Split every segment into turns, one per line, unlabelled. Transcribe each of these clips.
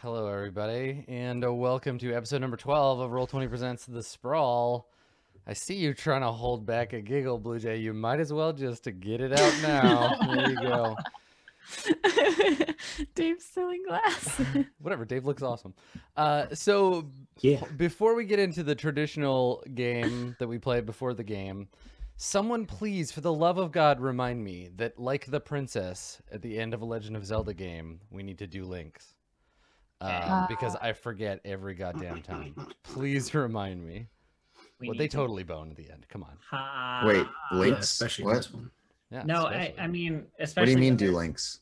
Hello, everybody, and uh, welcome to episode number 12 of Roll20 Presents The Sprawl. I see you trying to hold back a giggle, Blue Jay. You might as well just to get it out now. there you go.
Dave's selling glass.
Whatever, Dave looks awesome. Uh, so,
Yeah.
before we get into the traditional game that we played before the game, someone please, for the love of God, remind me that, like the princess at the end of a Legend of Zelda game, we need to do links. Um, because I forget every goddamn time. Please remind me.
We
well, they
to-
totally bone at the end. Come on.
Ha-
Wait,
Yeah,
links?
especially
what?
this one.
Yeah.
No, I,
especially.
I mean, especially.
What do you mean do links?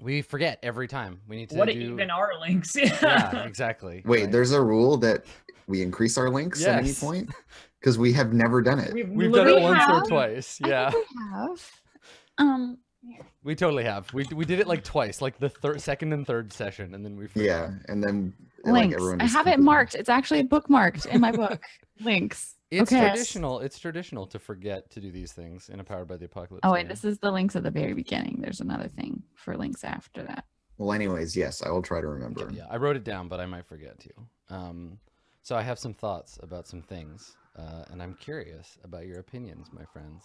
we forget every time. We need to
What
do.
even are links?
yeah, exactly.
Wait,
right.
there's a rule that we increase our links at any point? Because we have never done it.
We've,
We've done it
literally-
once or
have.
twice.
I
Yeah,
think we have. Um,
we totally have. We we did it like twice, like the third, second, and third session, and then we. forgot.
Yeah, and then like
links.
everyone.
I have it marked. It's actually bookmarked in my book. links.
It's
Okay.
traditional. It's traditional to forget to do these things in a Powered by the Apocalypse.
Oh wait,
game.
this is the links at the very beginning. There's another thing for links after that.
Well, anyways, yes, I will try to
Yeah,
remember.
yeah, I wrote it down, but I might forget to. Um, so I have some thoughts about some things, uh, and I'm curious about your opinions, my friends,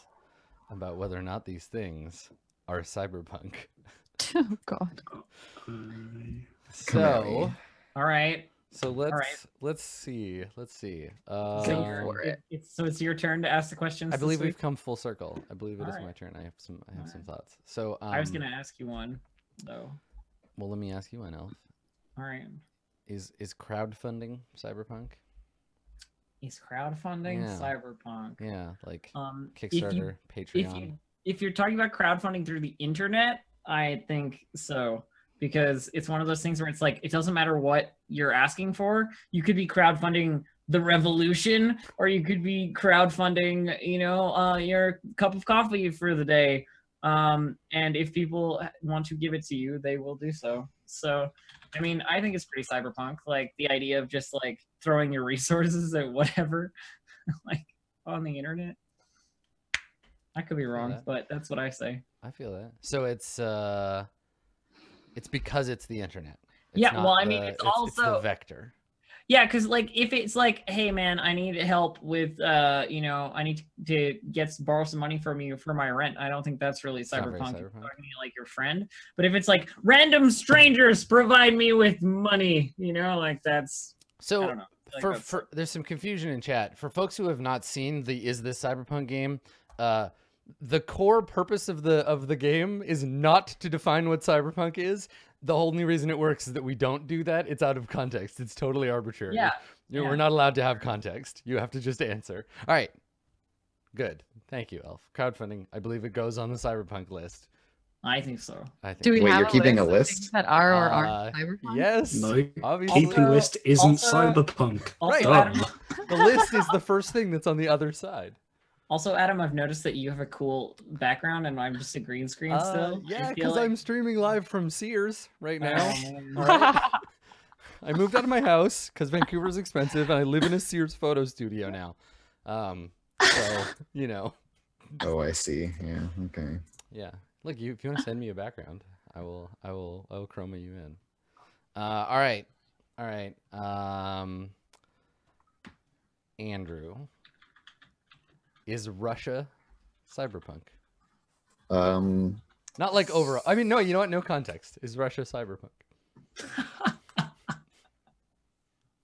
about whether or not these things are cyberpunk.
oh God.
Come at
So.
All right.
so let's
right.
let's see, let's see.
So,
Uh,
you're-
for
it- it's, so it's your turn to ask the questions.
I believe
week?
we've come full circle. I believe it is
Alright.
my turn. I have some I have some
Alright.
thoughts. So um,
I was gonna ask you one, though.
Well, let me ask you one, Elf.
All right.
Is is crowdfunding cyberpunk?
Is crowdfunding
Yeah.
cyberpunk?
Yeah, like
Um, if you
Kickstarter,
if
Patreon.
If you're talking about crowdfunding through the internet, I think so because it's one of those things where it's like it doesn't matter what you're asking for. You could be crowdfunding the revolution, or you could be crowdfunding, you know, uh, your cup of coffee for the day. Um, and if people want to give it to you, they will do so. So, I mean, I think it's pretty cyberpunk. Like the idea of just like throwing your resources at whatever, like on the internet. I could be wrong,
that.
but that's what I say.
I feel that. So it's uh, it's because it's the internet. It's
Yeah, well, I mean,
the-
it's
the
also-
vector.
Yeah, because like if it's like, hey man, I need help with, uh, you know, I need to get borrow some money from you for my rent. I don't think that's really cyberpunk.
Cyberpunk.
talking to, like your friend. But if it's like random strangers provide me with money, you know, like that's
So.
Like
for,
that's-
for there's some confusion in chat for folks who have not seen the is this cyberpunk game uh the core purpose of the of the game is not to define what cyberpunk is. The only reason it works is that we don't do that. It's out of context. It's totally arbitrary.
Yeah,
You-
yeah.
we're not allowed to have context. You have to just answer. All right. Good. Thank you elf. Crowdfunding. I believe it goes on the cyberpunk list.
I think so.
i think
Do we
Wait,
have
you're keeping a list?
that are or
Uh,
aren't cyberpunk?
yes.
No,
obviously.
Keeping
Also-
list isn't
also-
cyberpunk.
Also,
Right. The list is the first thing that's on the other side
also, Adam, I've noticed that you have a cool background, and I'm just a green screen
Uh,
still.
Yeah, because
like-
I'm streaming live from Sears right now. All right? I moved out of my house because Vancouver is expensive, and I live in a Sears photo studio now. Um, so you know,
Oh, I see. Yeah. Okay.
yeah. Look, you if you want to send me a background, I will, I will, I will chroma you in. Uh, all right, all right. Um, Andrew, is Russia cyberpunk?
Um.
Not like overall. I mean, no. You know what? No context. Is Russia cyberpunk?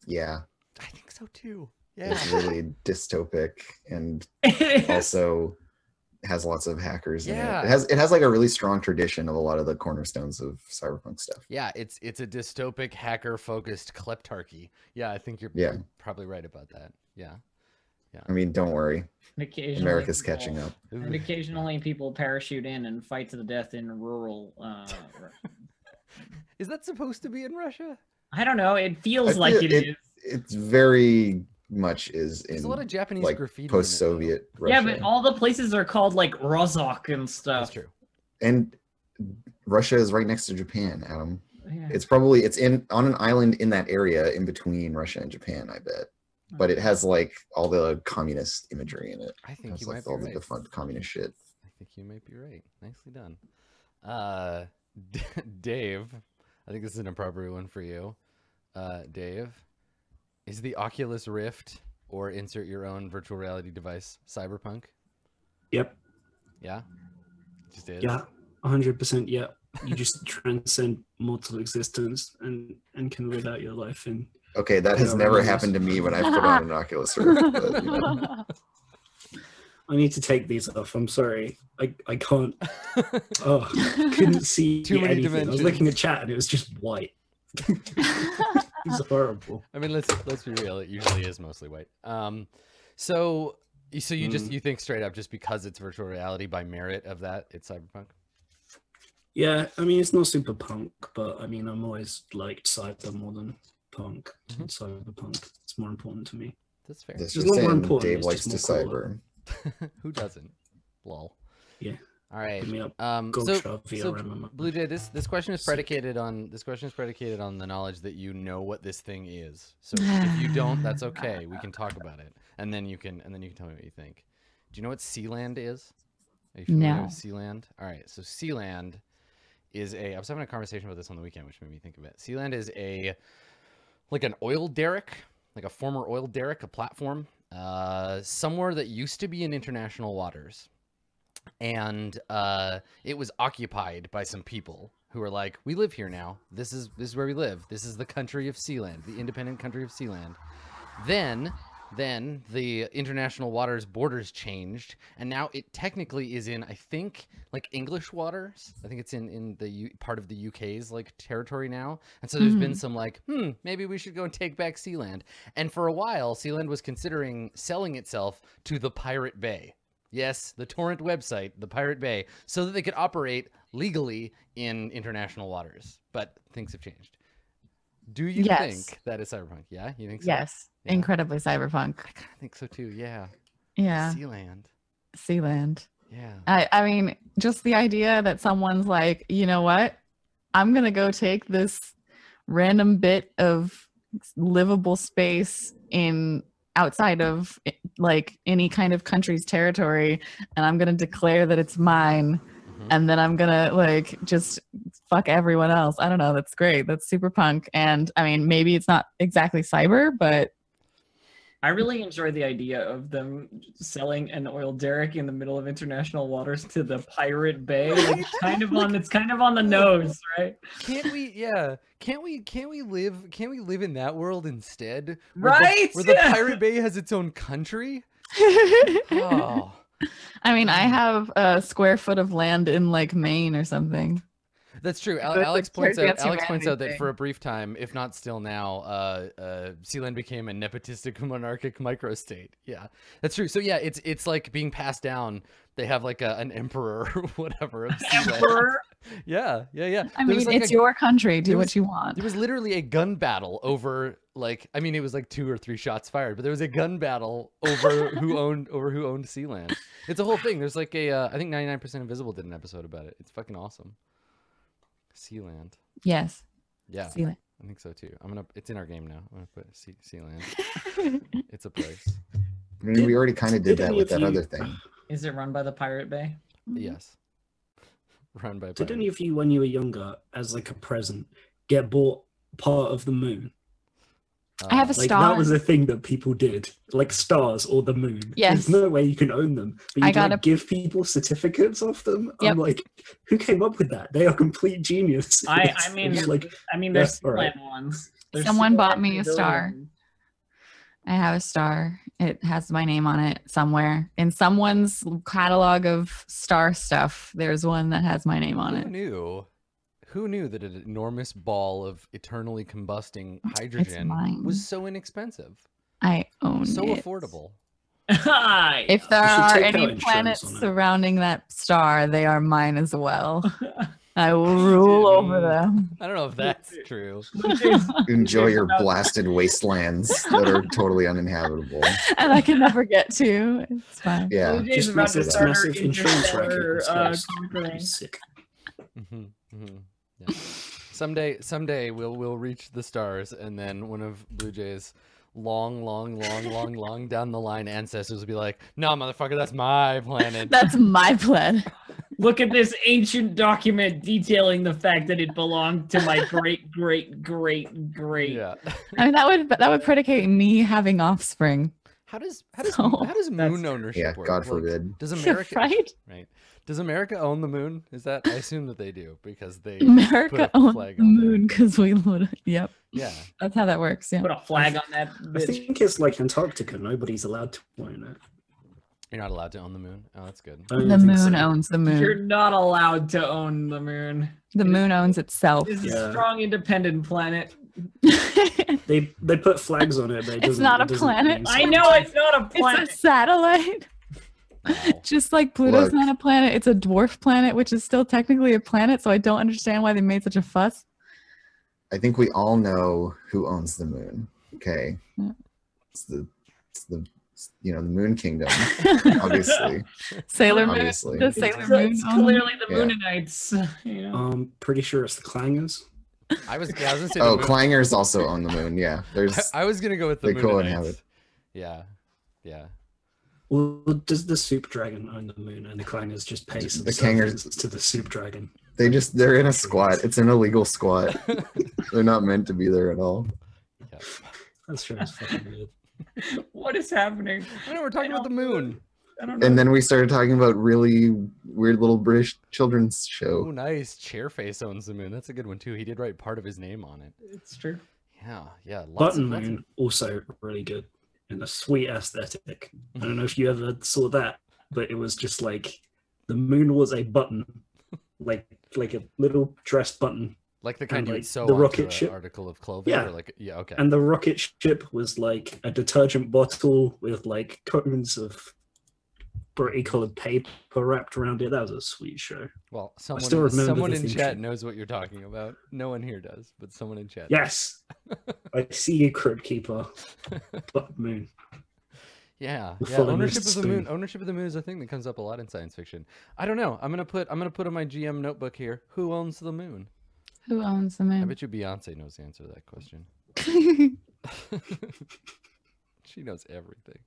Yeah.
I think so too. Yeah.
It's really dystopic and also has lots of hackers in
Yeah.
it. It has it has like a really strong tradition of a lot of the cornerstones of cyberpunk stuff.
Yeah, it's it's a dystopic hacker focused kleptarchy. Yeah, I think you're
Yeah.
probably right about that. Yeah.
I mean, don't worry,
And occasionally
America's
people-
catching up.
And occasionally people parachute in and fight to the death in rural. Uh,
Is that supposed to be in Russia?
I don't know. It feels
I
like
feel
it is.
It's very much is
There's
in
a lot of Japanese
like
graffiti. in it, though.
post-Soviet Russia.
Yeah, but all the places are called like Rozhok and stuff.
That's true.
and Russia is right next to Japan, Adam.
Yeah.
It's probably it's in on an island in that area in between Russia and Japan, I bet. But it has like all the communist imagery in it.
I
It
think
has
you
like
might be
all the
right.
defunct communist shit.
I think you might be right. Nicely done. Uh, D- Dave, I think this is an appropriate one for you, uh, Dave. Is the Oculus Rift or insert your own virtual reality device cyberpunk?
Yep.
Yeah, just is.
Yeah. 100% yeah. You just transcend mortal existence and and can live out your life in
Okay, that has never
really is.
happened to me when I've put on an Oculus Rift. But, you know.
I need to take these off. I'm sorry. I, I can't. Oh, couldn't see
Too many
anything. I was looking at chat and it was just white. It's horrible.
I mean, let's let's be real. It usually is mostly white. Um, so so you just
Mm.
you think straight up just because it's virtual reality by merit of that it's cyberpunk.
Yeah, I mean it's not super punk, but I mean I'm always liked cyber more than punk.
Mhm.
Cyberpunk. It's more important to me.
That's fair.
That's
It's
just
not more important,
Dave likes to
just more cooler.
cyber.
Who doesn't? Lol.
Yeah.
All right.
Give me up.
Um, so, so Blue Jay, this this question is predicated on this question is predicated on the knowledge that you know what this thing is. So if you don't, that's okay. We can talk about it, and then you can and then you can tell me what you think. Do you know what Sealand is? Are you familiar
No.
with Sealand? All right. So Sealand is a. I was having a conversation about this on the weekend, which made me think of it. Sealand is a like an oil derrick, like a former oil derrick, a platform, uh, somewhere that used to be in international waters and uh, it was occupied by some people who were like, "We live here now. This is this is where we live. This is the country of Sealand, the independent country of Sealand." Then, then the international waters borders changed, and now it technically is in, I think, like English waters. I think it's in in the U- part of the UK's like territory now. And so there's been
Mhm.
some like, hmm, maybe we should go and take back Sealand. And for a while, Sealand was considering selling itself to the Pirate Bay. Yes, the torrent website, the Pirate Bay, so that they could operate legally in international waters. But things have changed. Do you
Yes.
think that is cyberpunk? Yeah, you think so?
yes,
Yeah.
incredibly cyberpunk.
I kind of think so too. Yeah.
Yeah,
Sealand.
Sealand.
Yeah.
I, I mean, just the idea that someone's like, you know what? I'm gonna go take this random bit of livable space in outside of like any kind of country's territory, and I'm gonna declare that it's mine, And then I'm gonna like just fuck everyone else. I don't know. That's great. That's super punk. And I mean, maybe it's not exactly cyber, but
I really enjoy the idea of them selling an oil derrick in the middle of international waters to the Pirate Bay. It's kind of on it's kind of on the nose, right?
Can't we? Yeah. Can't we? Can't we live? Can't we live in that world instead? Where the-
Right?
where the Pirate Bay has its own country. Oh.
I mean, I have a square foot of land in like Maine or something.
That's true. Al-
That's
Alex points out. Alex points out that for a brief time, if not still now, uh, uh, Sealand became a nepotistic monarchic microstate. Yeah, that's true. So yeah, it's it's like being passed down. They have like a, an emperor or whatever. Of
Emperor.
Yeah, yeah, yeah.
I
There
mean,
like,
it's
a-
your country. Do
there
what
was-
you want.
There was literally a gun battle over like I mean it was like two or three shots fired, but there was a gun battle over who owned over who owned Sealand. It's a whole thing. There's like a uh, I think 99% Invisible did an episode about it. It's fucking awesome. Sealand.
Yes.
Yeah,
Sealand.
I think so too. I'm gonna. It's in our game now. I'm gonna put sea, Sealand. It's a place.
I mean, we already kind of did
Did
that with that
you-
other thing.
Is it run by the Pirate Bay?
Yes. Run by.
Did any
pirates.
of you, when you were younger, as like a present, get bought part of the moon?
I have a
Uh,
Like
Star.
that was a thing that people did, like stars or the moon.
Yes.
There's no way you can own them, but
I
you
got
like,
a-
give people certificates of them.
Yep.
I'm like, who came up with that? They are complete genius.
I I mean
like
I mean there's
Yeah, all right.
Sealand ones. There's
Someone bought me a star.
Pavilion.
I have a star. It has my name on it somewhere in someone's catalog of star stuff. There's one that has my name on it.
Who
it.
knew? Who knew that an enormous ball of eternally combusting hydrogen was so inexpensive,
I own
so
it.
affordable?
If there are any planets surrounding that star, they are mine as well. I will rule over them.
I don't know if that's true.
Enjoy your blasted wastelands that are totally uninhabitable.
and I can never get to. It's fine.
Yeah.
Blue Jay's
just
about
makes
to
this
start her
massive insurance racket.
uh,
space.
conquering.
Pretty sick.
hmm hmm Yeah. Someday, someday we'll we'll reach the stars, and then one of Blue Jay's long, long, long, long, long down the line ancestors will be like, "No, motherfucker, that's my planet."
That's my plan.
Look at this ancient document detailing the fact that it belonged to my great, great, great, great.
Yeah.
I mean, that would that would predicate me having offspring,
How does how does
So-
how does moon ownership
Yeah,
work?
God
Like,
forbid.
does America
right?
right? Does America own the moon? Is that I assume that they do because they
America
a
owns
flag
the
on there.
moon because we lit- Yep,
yeah.
that's how that works. Yeah.
Put a flag on that
I think it's like Antarctica. Nobody's allowed to own it.
You're not allowed to own the moon. Oh, that's good.
I don't
The moon
so.
owns the moon.
You're not allowed to own the moon.
The moon owns itself.
It's a strong, independent planet.
They they put flags on it, but it
It's
doesn't-
not
it
a planet.
mean
I know it's not a planet.
it's a satellite.
Wow.
Just like Pluto's
Look.
not a planet, it's a dwarf planet, which is still technically a planet. So I don't understand why they made such a fuss.
I think we all know who owns the moon. Okay.
Yeah.
It's the it's the you know the Moon Kingdom, obviously.
Sailor Moon.
Obviously.
Does
It's,
Sailor Moon
it's
own the
clearly the
Yeah.
Moonanites. You know?
Um, pretty sure it's the Clangers.
I was yeah, I was gonna say
Oh,
moon-
Clangers also own the moon. Yeah, there's
I, I was gonna go with the
they
moon.
co-inhabit.
Yeah. Yeah.
Well, does the Soup Dragon own the moon, and the Clangers just pay some
The
Clangers- to the Soup Dragon?
they just they're in a squat. It's an illegal squat. They're not meant to be there at all.
yeah.
That's true. It's fucking weird.
what is happening?
I know we're talking about the moon.
I don't know.
And then we started talking about really weird little British children's show.
Oh,
show.
nice. Chairface owns the moon. That's a good one too. He did write part of his name on it.
it's true.
Yeah, yeah. Lots
Button
of-
Moon also really good and a sweet aesthetic. I don't know if you ever saw that, but it was just like the moon was a button, like like a little dress button,
like the kind you would
like,
sew
the rocket ship.
article of clothing.
Yeah.
Like yeah, okay.
and the rocket ship was like a detergent bottle with like cones of brightly colored paper wrapped around it. That was a sweet show.
well, someone someone in chat knows what you're talking about. No one here does, but someone in chat.
Yes, I see you, Crypt Keeper. But moon.
Yeah, yeah. Ownership of the moon. Ownership of the moon is a thing that comes up a lot in science fiction. I don't know. I'm gonna put. I'm gonna put on my GM notebook here. Who owns the moon?
Who owns the
man?
I
bet you Beyonce knows the answer to that question. she knows everything.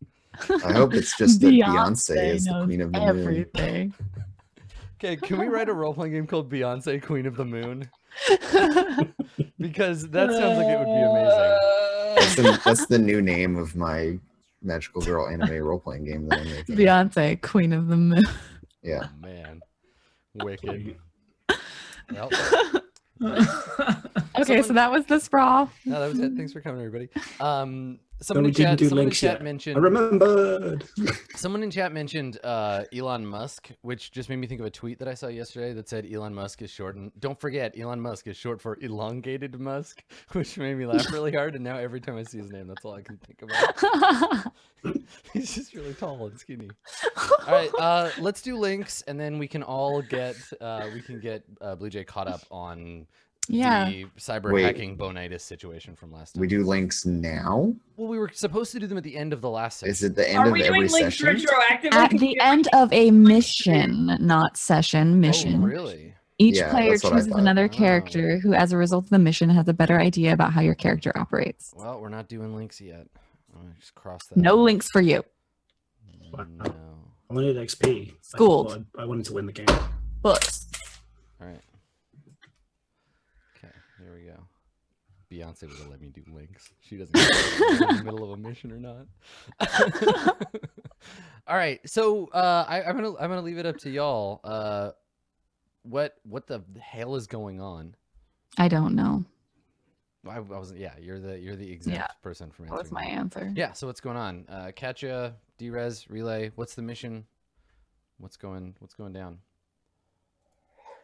I hope it's just that Beyonce is the queen of the moon.
everything.
Okay, can we write a role playing game called Beyonce Queen of the Moon? Because that sounds like it would be amazing.
That's the, that's the new name of my magical girl anime role playing game that I'm making.
Beyonce, Queen of the Moon.
Yeah.
Oh, man, wicked. Well,
Okay, so that was the sprawl.
no, that was it. Thanks for coming, everybody. Um, someone in chat, someone in chat
yet. I remembered.
Someone in chat mentioned uh, Elon Musk, which just made me think of a tweet that I saw yesterday that said Elon Musk is short. And don't forget, Elon Musk is short for elongated Musk, which made me laugh really hard. And now every time I see his name, that's all I can think about. He's just really tall and skinny. All right, uh, let's do links, and then we can all get uh, we can get uh, Blue Jay caught up on
yeah.
the cyber
Wait.
hacking bonitis situation from last time.
We do links now?
well, we were supposed to do them at the end of the last session.
Is it the end
Are
of
we
every
doing links
session?
retroactively?
At the end of a mission, not session,
Oh,
mission.
really?
Each
Yeah,
player
that's what I
chooses
thought.
another
Oh.
character who, as a result of the mission, has a better idea about how your character operates.
Well, we're not doing links yet. I'm just cross that.
No
out.
links for you.
No.
I wanted XP. I
Schooled.
I, I wanted to win the game.
Books.
All right. Okay, there we go. Beyonce would have let me do links. She doesn't know if in the middle of a mission or not. All right, so uh, I, I'm gonna I'm gonna leave it up to y'all. Uh, what what the hell is going on?
I don't know.
I, I wasn't. Yeah, you're the you're the exempt
Yeah,
person from
That was
answering.
my answer.
Yeah. So what's going on? Uh, Katja, Drez, Relay. What's the mission? What's going What's going down?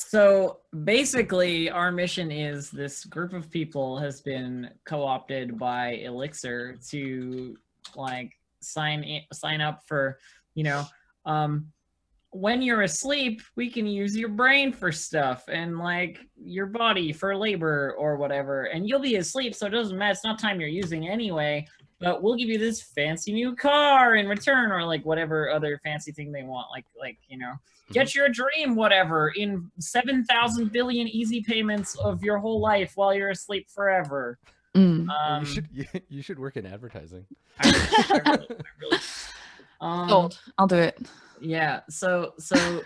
So basically, our mission is this group of people has been co-opted by Elixir to like sign in, sign up for, you know, um, when you're asleep, we can use your brain for stuff and like your body for labor or whatever. And you'll be asleep, so it doesn't matter. It's not time you're using anyway. But we'll give you this fancy new car in return, or like whatever other fancy thing they want, like like you know get your dream whatever in 7000 billion easy payments of your whole life while you're asleep forever
Mm.
Um
you should you, you should work in advertising.
I really- I really- I really- um,
Sold. I'll do it.
yeah so so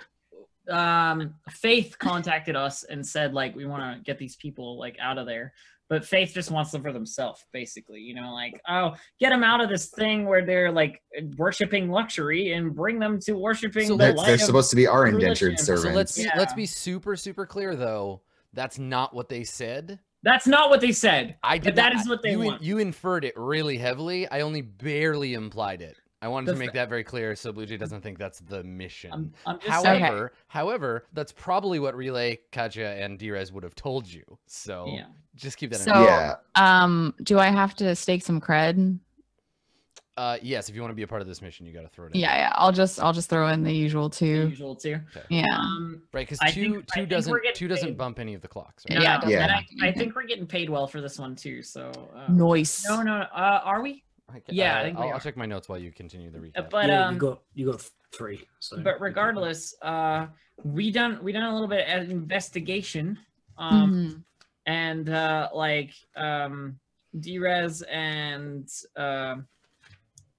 um faith contacted us and said like we want to get these people like out of there but faith just wants them for themselves basically you know like oh get them out of this thing where they're like worshiping luxury and bring them to worshiping
So
the
They're,
light
they're
of-
supposed to be our
religion.
indentured
So
So let's
servants.
let's be super super clear though. That's not what they said.
that's not what they said
I did
But that
not-
is what they
you,
want.
you inferred it really heavily. I only barely implied it. I wanted to make that very clear so Blue Jay doesn't think that's the mission.
i'm, I'm just saying
however, however, that's probably what Relay, Katja, and Drez would have told you. So
yeah
just keep that in
So-
mind.
yeah,
Um, do I have to stake some cred?
Uh, yes, if you want to be a part of this mission, you got to throw it in.
Yeah, yeah. I'll just I'll just throw in the usual
the
two.
usual too
Yeah.
um
Right, because
I
two
think-
two
think
doesn't
getting
two doesn't
paid.
bump any of the clocks,
no,
right?
Yeah,
no,
yeah.
and I, I think we're getting paid well for this one too so uh,
Noise.
no no uh are we
Okay,
Yeah, I
uh,
think we
I'll, I'll check my notes while you continue the recap.
Uh, but
yeah,
um
you got you got three. So
but regardless uh we done we done a little bit of investigation um
Mhm.
and uh like um Drez and um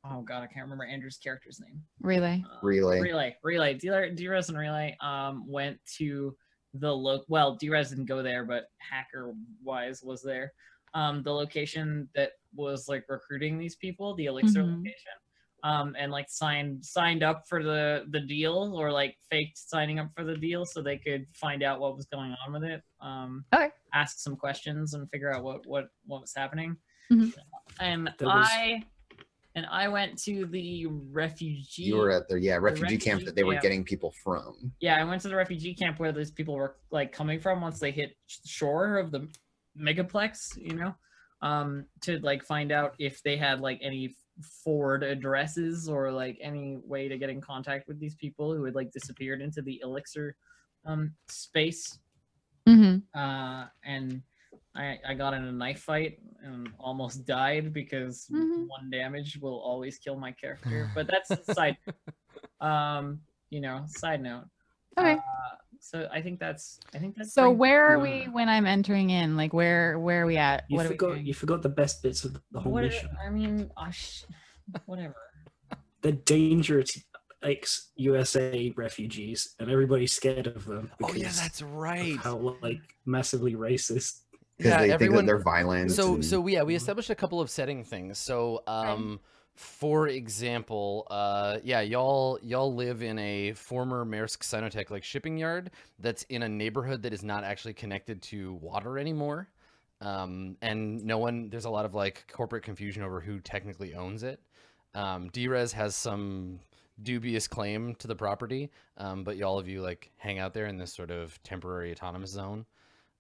oh god i can't remember andrew's character's name
Relay.
Uh,
relay.
relay relay Dre- Drez and relay um went to the lo well Drez didn't go there but hacker wise was there um the location that was like recruiting these people the elixir
Mhm.
location um and like signed signed up for the the deal or like faked signing up for the deal so they could find out what was going on with it um
Okay.
ask some questions and figure out what what what was happening
Mhm.
and
was-
i and i went to the refugee
You were at the yeah refugee camp
refugee
that they were
camp.
getting people from.
yeah, I went to the refugee camp where these people were like coming from once they hit shore of the megaplex, you know, um, to like find out if they had like any forward addresses or like any way to get in contact with these people who had like disappeared into the elixir um space.
Mm-hmm.
Uh, and I I got in a knife fight and almost died because
Mhm.
one damage will always kill my character. But that's side. um, you know, side note.
Okay.
Uh, so I think that's I think that's
So
pretty-
where are we when I'm entering in? Like where where are we at?
You
what are we
forgot you forgot the best bits of the whole
what are-
mission.
I mean, uh, sh- whatever.
They're dangerous ex USA refugees, and everybody's scared of them.
Oh yeah,
because
that's right.
How like massively racist.
Because
Yeah,
they
everyone-
think that they're violent.
So
and-
so yeah, we established a couple of setting things. So um for example, uh yeah, y'all y'all live in a former Maersk Sinotech like shipping yard that's in a neighborhood that is not actually connected to water anymore. Um and no one there's a lot of like corporate confusion over who technically owns it. Um Drez has some dubious claim to the property, um, but y'all of you like hang out there in this sort of temporary autonomous zone.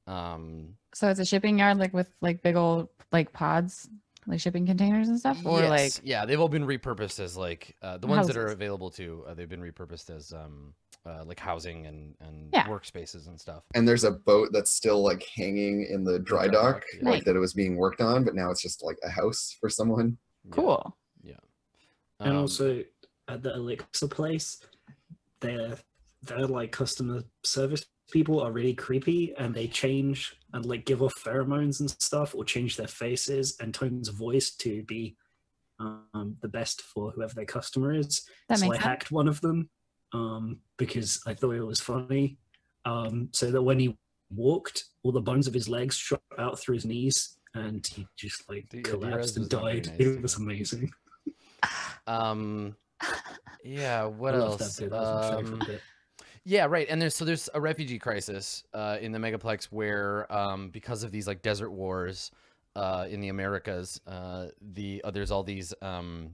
Um
So it's a shipping yard like with like big old like pods, like shipping containers and stuff, or like
yeah, they've all been repurposed as like uh, the ones that are available to. Uh, they've been repurposed as um, uh, like housing and and
Yeah.
workspaces and stuff.
and there's a boat that's still like hanging in the dry
dry
dock,
dock, yeah.
like that it was being worked on, but now it's just like a house for someone. Cool.
Yeah,
cool.
And
um,
also at the Elixir place, their their like customer service people are really creepy and they change and like give off pheromones and stuff or change their faces and tones of voice to be um, the best for whoever their customer is.
That
so I
sense.
hacked one of them um, because I thought it was funny. Um, so that when he walked, all the bones of his legs shot out through his knees and he just like
D- yeah,
collapsed
Diaz
and
was not very
died.
nice
It was amazing.
um, yeah. What
I love
else?
That bit. That was my
Um,
bit.
Yeah, right. And there's so there's a refugee crisis uh, in the megaplex where um, because of these like desert wars uh, in the Americas, uh, the uh, there's all these um,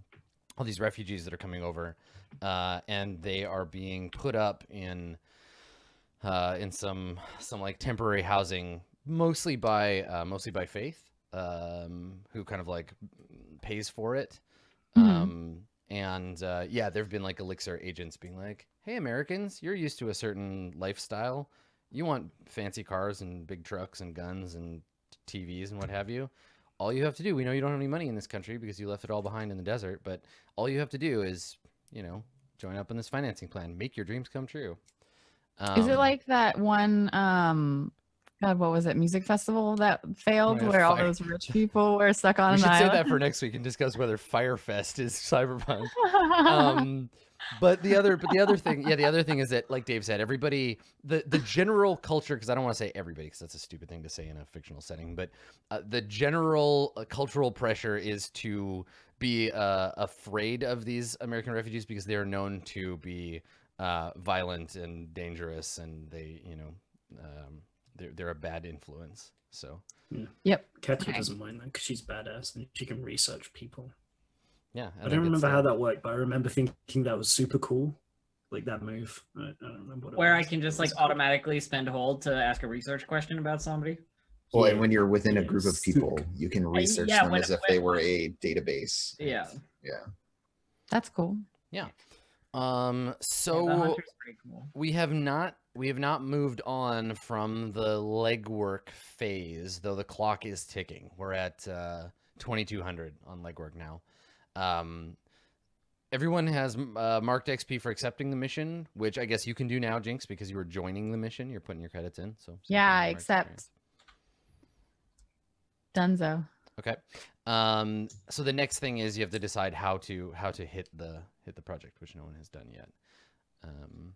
all these refugees that are coming over, uh, and they are being put up in uh, in some some like temporary housing, mostly by uh, mostly by Faith, um, who kind of like pays for it.
Mhm.
Um, and uh, yeah, there have been like Elixir agents being like, "Hey, Americans, you're used to a certain lifestyle. You want fancy cars and big trucks and guns and TVs and what have you. All you have to do, we know you don't have any money in this country because you left it all behind in the desert, but all you have to do is, you know, join up in this financing plan, make your dreams come true."
Is it
Um,
like that one um God, what was it? Music festival that failed,
yeah,
where all those rich people were stuck on
we
an
should say that for next week and discuss whether Fyre Fest is cyberpunk. um but the other but the other thing yeah the other thing is that like dave said everybody the the general culture because i don't want to say everybody because that's a stupid thing to say in a fictional setting but uh, the general uh, cultural pressure is to be uh, afraid of these american refugees because they are known to be uh, violent and dangerous and they you know um, they're, they're a bad influence so yeah.
yep.
Katya
Okay.
doesn't mind that because she's badass and she can research people.
yeah
I don't remember how that worked, but I remember thinking that was super cool, like that move. I, I don't remember what it
Where I can just like automatically spend hold to ask a research question about somebody.
Well, and when you're within a group of people, you can research
yeah,
them
when-
as if
when-
they were a database.
Yeah.
Yeah.
That's cool.
Yeah.
Um so
the hunter's pretty cool.
we have not we have not moved on from the legwork phase though the clock is ticking. We're at uh 2200 on legwork now. Um everyone has uh, marked xp for accepting the mission which i guess you can do now jinx because you were joining the mission. You're putting your credits in so
Yeah, accept. Dunzo.
okay. Um so the next thing is you have to decide how to how to hit the hit the project which no one has done yet. Um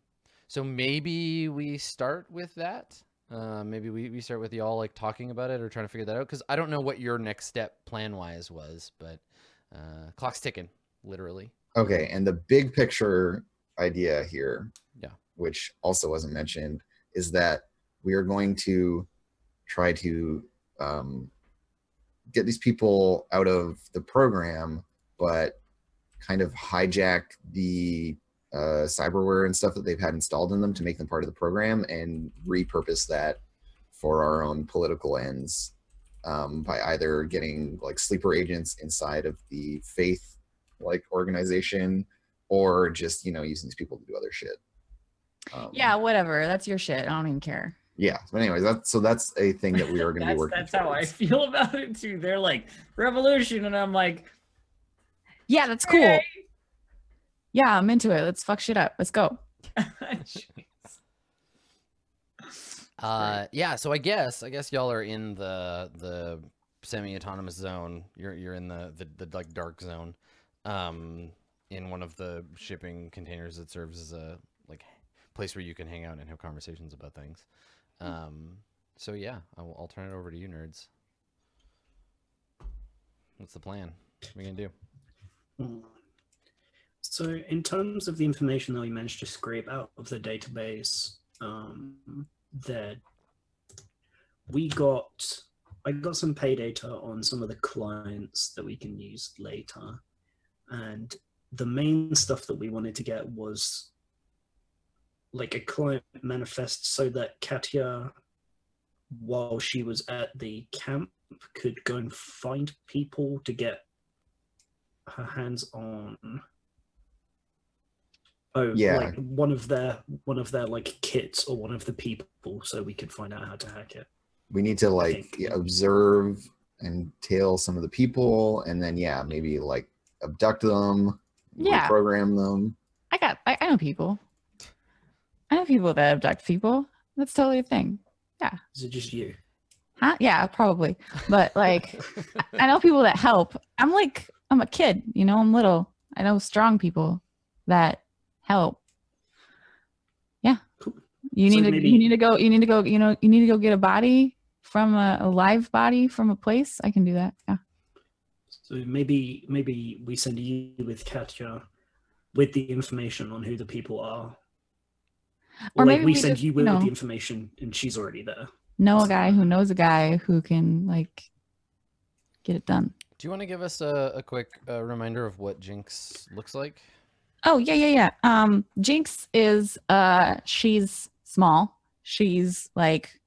so maybe we start with that uh maybe we, we start with y'all like talking about it or trying to figure that out because i don't know what your next step plan wise was but uh clock's ticking literally
Okay, and the big picture idea here,
Yeah.
which also wasn't mentioned, is that we are going to try to um, get these people out of the program, but kind of hijack the uh, cyberware and stuff that they've had installed in them to make them part of the program and repurpose that for our own political ends um, by either getting like sleeper agents inside of the faith like organization or just you know using these people to do other shit um,
Yeah, whatever. That's your shit. I don't even care.
yeah but anyways that's so that's a thing that we are going to be working
that's how I feel about it too. They're like revolution, and I'm like,
Yeah, that's cool.
"Okay."
Yeah, I'm into it. Let's fuck shit up. Let's go.
uh yeah so i guess i guess y'all are in the the semi-autonomous zone you're you're in the the, the like dark zone um in one of the shipping containers that serves as a like place where you can hang out and have conversations about things um so yeah i'll, I'll turn it over to you nerds what's the plan what are we gonna do
Mm. So, in terms of the information that we managed to scrape out of the database, um, that we got, I got some pay data on some of the clients that we can use later, and the main stuff that we wanted to get was like a client manifest so that Katya, while she was at the camp, could go and find people to get her hands on oh
Yeah.
like one of their one of their like kits or one of the people so we could find out how to hack it
we need to like yeah, observe and tail some of the people and then yeah maybe like abduct them
Yeah.
program them
I got. I, I know people. I know people that abduct people. That's totally a thing.
Yeah is it just you
Huh? Yeah, probably. But like, I know people that help. I'm like, I'm a kid. You know, I'm little. I know strong people that help. Yeah.
Cool.
You
So
need to.
maybe-
You need to go. You need to go. You know. You need to go get a body from a, a live body from a place. I can do that. Yeah.
so maybe maybe we send you with Katya with the information on who the people are
Or
or, like
maybe
we
we
send
just,
you
you
with, with the information and she's already there
Know a guy who knows a guy who can like get it done.
do you want to give us a, a quick uh, reminder of what jinx looks like
Oh yeah, yeah, yeah. Um, Jinx is uh, she's small. She's like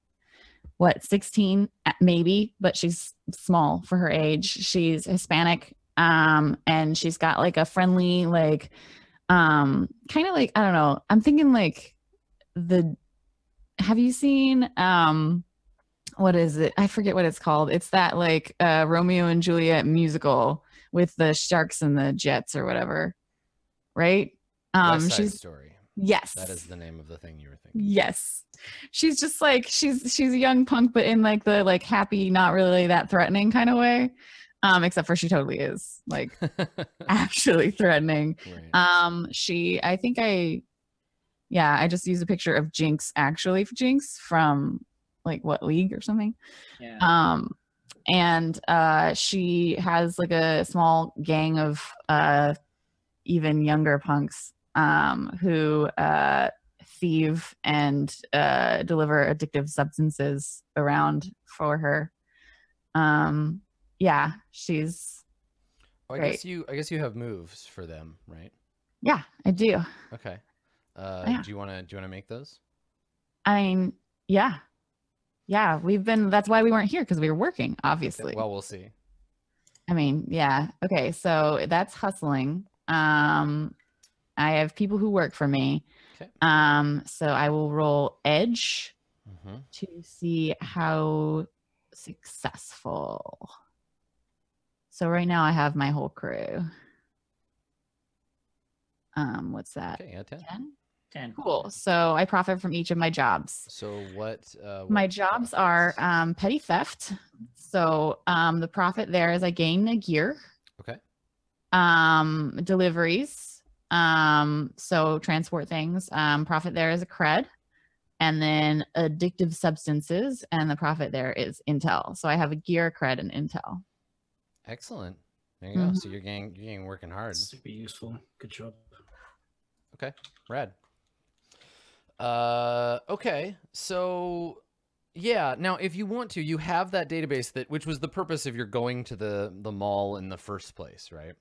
what 16 uh, maybe, but she's small for her age. She's Hispanic. Um, and she's got like a friendly like um kind of like I don't know. I'm thinking like the have you seen um what is it? I forget what it's called. It's that like uh Romeo and Juliet musical with the sharks and the jets or whatever. Right? Um
West Side
she's
story
Yes.
That is the name of the thing you were thinking.
Yes. She's just like she's she's a young punk, but in like the like happy, not really that threatening kind of way. Um, except for she totally is like actually threatening.
Right.
Um, she I think I yeah, I just used a picture of Jinx actually for Jinx from like what league or something.
Yeah.
Um and uh she has like a small gang of uh even younger punks um who uh thieve and uh deliver addictive substances around for her. Um yeah, she's
Oh, I
great.
guess you I guess you have moves for them, right?
yeah, I do.
Okay. Uh,
Yeah.
Do you want to do you want to make those?
I mean, yeah. Yeah, we've been that's why we weren't here because we were working, obviously.
Well, we'll see.
I mean, yeah. Okay, so that's hustling. Um I have people who work for me.
Okay.
Um so I will roll edge
hmm
to see how successful. So right now I have my whole crew. Um what's that?
Okay, yeah, ten.
10?
Ten.
Cool. So I profit from each of my jobs.
So what? Uh,
my
what
jobs are um, petty theft. So um, the profit there is I gain a gear.
Okay.
Um, deliveries. Um, so transport things. Um, profit there is a cred. And then addictive substances, and the profit there is intel. So I have a gear, cred, and intel.
excellent. There you go.
Mhm.
So you're getting you're getting working hard.
Super useful. Good job. Okay.
Rad. Uh, okay. So, yeah. Now, if you want to, you have that database that, which was the purpose of your going to the the mall in the first place, right?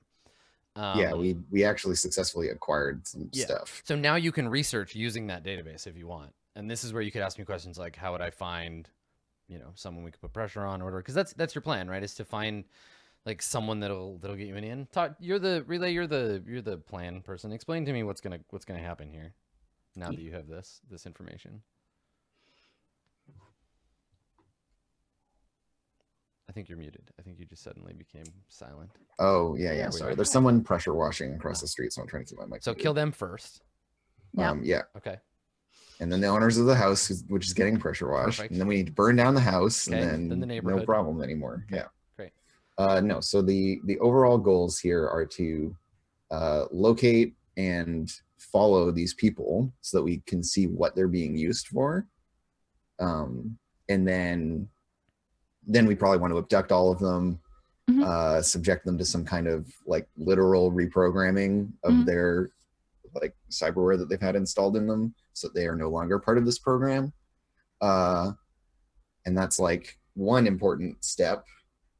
Yeah,
Um,
we we actually successfully acquired some
yeah.
stuff.
So now you can research using that database if you want, and this is where you could ask me questions like, "How would I find, you know, someone we could put pressure on, order?" Because that's that's your plan, right? Is to find like someone that'll that'll get you an in. Talk. You're the relay. You're the you're the plan person. Explain to me what's gonna what's gonna happen here. Now that you have this this information. I think you're muted. I think you just suddenly became silent.
Oh yeah, yeah. Sorry, there's someone pressure washing across the street, so I'm trying to keep my mic.
So
muted.
kill them first.
Yeah.
Um, yeah,
Okay.
and then the owners of the house, which is getting pressure washed,
Perfect.
and then we need to burn down the house,
Okay,
and
then
then
the
no problem anymore.
Okay,
Yeah.
great.
Uh, no, so the the overall goals here are to uh, locate and follow these people so that we can see what they're being used for, um, and then then we probably want to abduct all of them,
Mhm.
uh, subject them to some kind of like literal reprogramming of
Mhm.
their like cyberware that they've had installed in them, so that they are no longer part of this program. Uh, and that's like one important step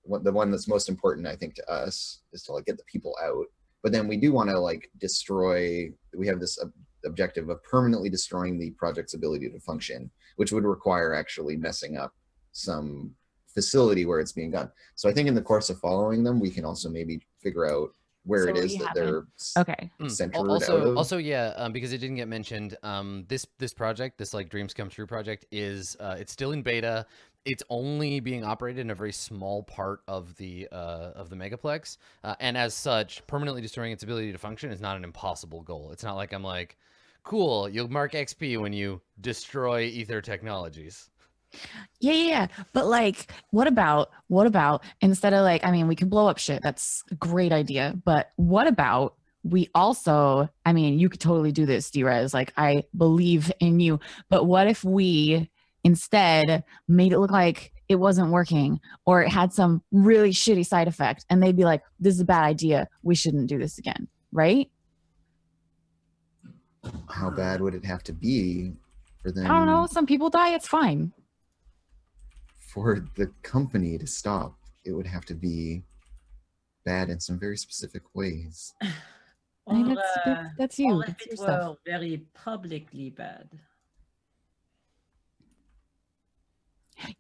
what the one that's most important i think to us is to like get the people out but then we do want to like destroy we have this ob- objective of permanently destroying the project's ability to function which would require actually messing up some facility where it's being done so i think in the course of following them we can also maybe figure out where
So
it is that
haven't-
they're s-
Okay.
Mm, al-
centered out
Also,
of.
also, yeah, um, because it didn't get mentioned. Um, this this project, this like Dreams Come True project, is uh, it's still in beta. It's only being operated in a very small part of the uh, of the megaplex, uh, and as such, permanently destroying its ability to function is not an impossible goal. It's not like I'm like, cool, you'll mark XP when you destroy Ether Technologies.
Yeah, yeah, yeah. But like, what about what about instead of like, I mean, we can blow up shit. That's a great idea. But what about we also, I mean, you could totally do this, Drez. Like, I believe in you. But what if we instead made it look like it wasn't working or it had some really shitty side effect and they'd be like, this is a bad idea. We shouldn't do this again. Right?
how bad would it have to be for them
I don't know. Some people die. It's fine.
For the company to stop it would have to be bad in some very specific ways
I mean, that's,
uh,
that's, that's you.
or if
That's your
it
stuff.
were very publicly bad.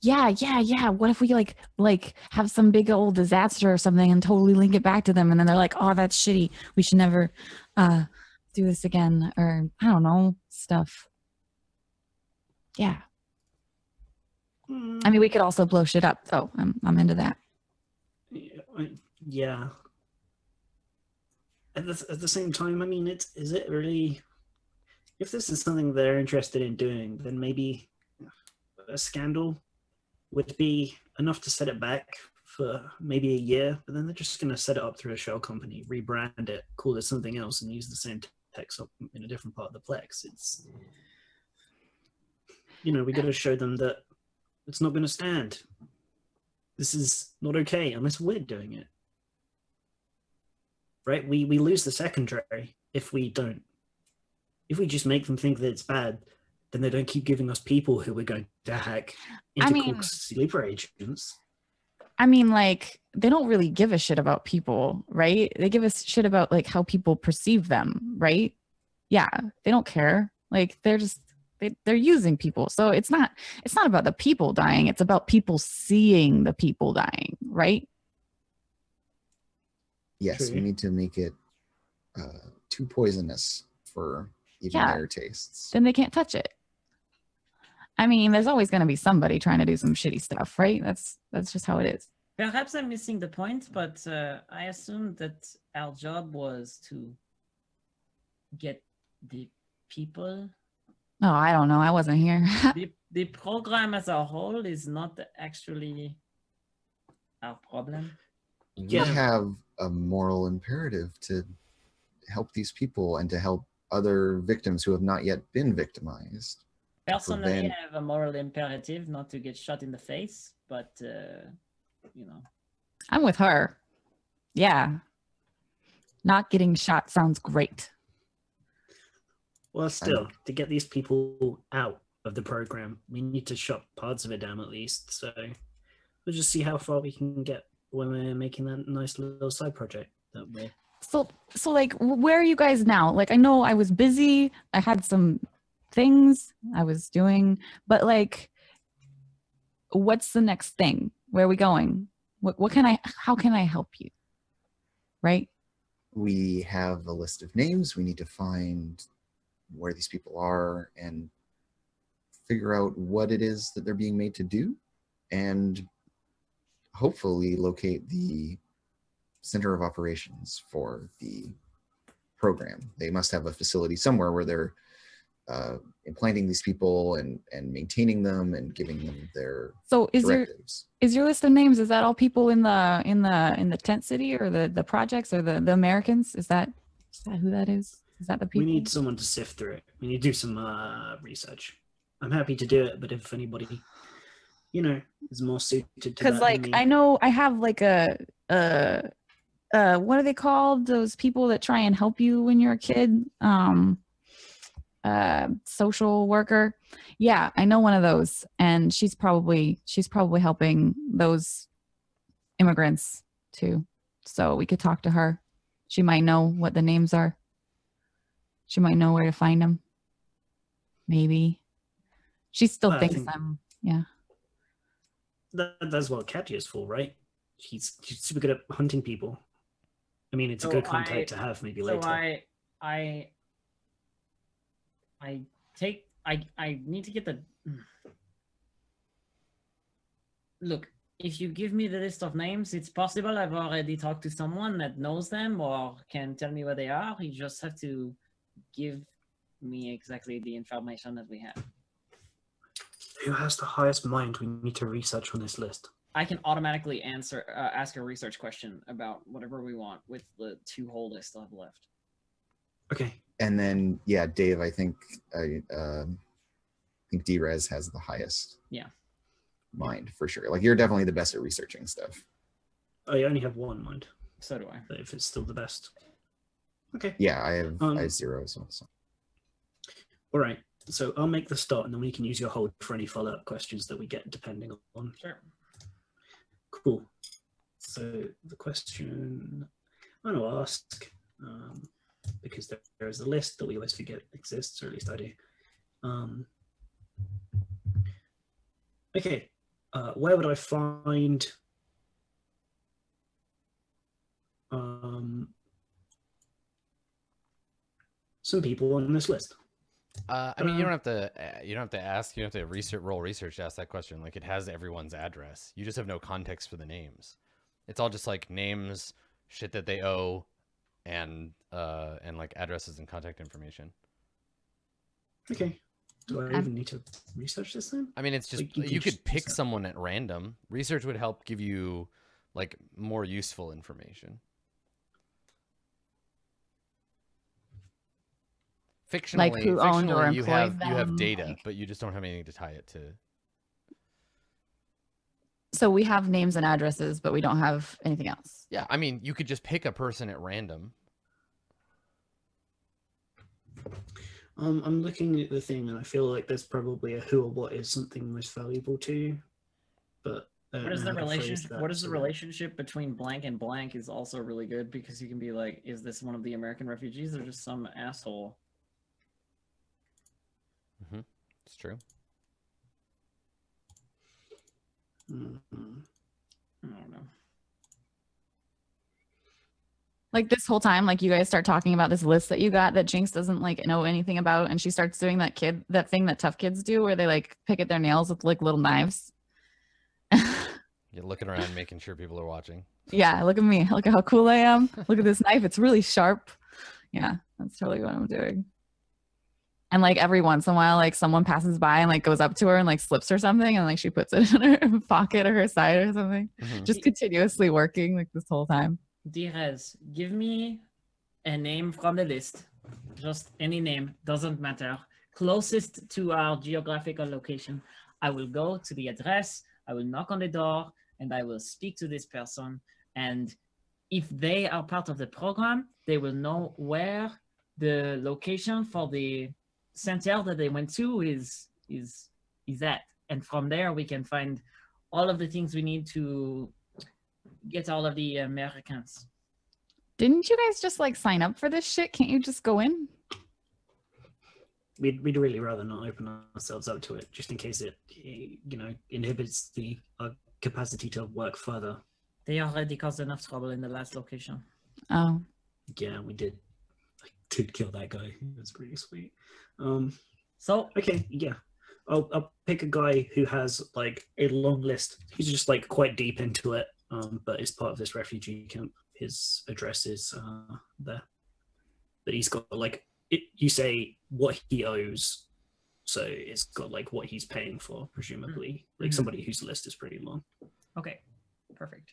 Yeah, yeah, yeah. What if we like like have some big old disaster or something and totally link it back to them and then they're like, "Oh, that's shitty. We should never uh do this again." Or I don't know, stuff. Yeah. Mm-hmm. I mean, we could also blow shit up, though. I'm I'm into that.
Yeah, yeah. At the, at the same time, I mean, it's is it really? if this is something they're interested in doing, then maybe a scandal would be enough to set it back for maybe a year. But then they're just going to set it up through a shell company, rebrand it, call it something else, and use the same text up in a different part of the Plex. It's you know we got to show them that it's not going to stand. This is not okay unless we're doing it. Right? We we lose the secondary if we don't. If we just make them think that it's bad, then they don't keep giving us people who we're going to hack into
I mean-
sleeper agents.
I mean, like, they don't really give a shit about people, right? They give a shit about like how people perceive them, right? Yeah, they don't care. Like, they're just they, they're using people. So it's not it's not about the people dying. It's about people seeing the people dying, right?
Yes, we need to make it uh, too poisonous for even
Yeah.
their tastes.
Then they can't touch it. I mean, there's always going to be somebody trying to do some shitty stuff, right? That's that's just how it is.
Perhaps I'm missing the point, but uh, I assumed that our job was to get the people.
Oh, I don't know. I wasn't here.
the, the program as a whole is not actually our problem.
Yeah.
We have a moral imperative to help these people and to help other victims who have not yet been victimized.
Personally,
prevent-
I have a moral imperative not to get shot in the face, but uh, you know,
I'm with her. Yeah. Not getting shot sounds great.
Well, still, to get these people out of the program, we need to shut parts of it down at least. So we'll just see how far we can get when we're making that nice little side project that we're.
So so like where are you guys now? Like I know I was busy. I had some things I was doing, but like what's the next thing? Where are we going? What what can I how can I help you? Right?
We have a list of names. We need to find where these people are and figure out what it is that they're being made to do and hopefully locate the center of operations for the program. They must have a facility somewhere where they're uh, implanting these people and, and maintaining them and giving them their
So is your is your list of names is that all people in the in the in the tent city or the the projects or the the Americans? Is that is that who that is? Is that the
We need someone to sift through it. We need to do some uh, research. I'm happy to do it, but if anybody, you know, is more suited to
because like I know I have like a uh uh what are they called? Those people that try and help you when you're a kid? Um uh social worker? Yeah I know one of those and she's probably she's probably helping those immigrants too. So we could talk to her. She might know what the names are she might know where to find them maybe she still
Well,
thinks
think-
I'm yeah
that, that's what Katya is for, right? She's, she's super good at hunting people. I mean, it's
So
a good
I-
contact to have maybe
so
later.
I, I, I take. I I need to get the. Look, if you give me the list of names, it's possible I've already talked to someone that knows them or can tell me where they are. You just have to give me exactly the information that we have.
Who has the highest mind we need to research on this list?
I can automatically answer, uh, ask a research question about whatever we want with the two holes I still have left.
Okay.
And then, yeah, Dave, I think I um, I think Drez has the highest
Yeah.
mind for sure. Like you're definitely the best at researching stuff.
I only have one mind,
So do I.
but if it's still the best. Okay.
Yeah, I have I
Um,
have zero as well. So.
All right. So I'll make the start and then we can use your hold for any follow up questions that we get depending on.
Sure.
Cool. So the question I'm going to ask, um, because there, there is a list that we always forget exists, or at least I do. Um, okay. Uh, where would I find um, some people on this list?
Uh, I mean, you
Um,
don't have to. uh, You don't have to ask. You don't have to research, roll research to ask that question. Like it has everyone's address. You just have no context for the names. It's all just like names, shit that they owe, and uh, and like addresses and contact information.
Okay. Do I even need to research this then?
I mean, it's just
Like, you
you, could
just
pick someone at random. Research would help give you like more useful information. Fictionally,
who owned or
fictionally you have
employed
you have data,
like-
but you just don't have anything to tie it to.
So we have names and addresses, but we don't have anything else.
Yeah, I mean, you could just pick a person at random.
Um, I'm looking at the thing and I feel like there's probably a who or what is something most valuable to you, but
What is the
how to phrase
relationship? What is the relationship between blank and blank is also really good because you can be like, is this one of the American refugees or just some asshole?
It's true.
Mhm.
I don't know.
Like this whole time, like you guys start talking about this list that you got that Jinx doesn't like know anything about, and she starts doing that kid that thing that tough kids do where they like pick at their nails with like little knives.
You're looking around, making sure people are watching.
yeah, look at me. Look at how cool I am. Look at this knife. It's really sharp. Yeah, that's totally what I'm doing. And like every once in a while, like someone passes by and like goes up to her and like slips her something, and like she puts it in her pocket or her side or something.
Mhm.
Just continuously working like this whole time.
Direz, give me a name from the list. Just any name, doesn't matter. Closest to our geographical location. I will go to the address, I will knock on the door, and I will speak to this person. And if they are part of the program, they will know where the location for the center that they went to is is is that And from there we can find all of the things we need to get all of the Americans.
Didn't you guys just like sign up for this shit? Can't you just go in?
We'd, we'd really rather not open ourselves up to it, just in case it, you know, inhibits the uh, capacity to work further.
They already caused enough trouble in the last location.
Oh,
Yeah, we did. Did kill that guy. It was pretty sweet. Um,
So
okay, yeah. I'll, I'll pick a guy who has like a long list. He's just like quite deep into it, um, but is part of this refugee camp. His address is uh, there, but he's got like it. You say what he owes, so it's got like what he's paying for, presumably. Like
Mhm.
somebody whose list is pretty long.
okay, perfect,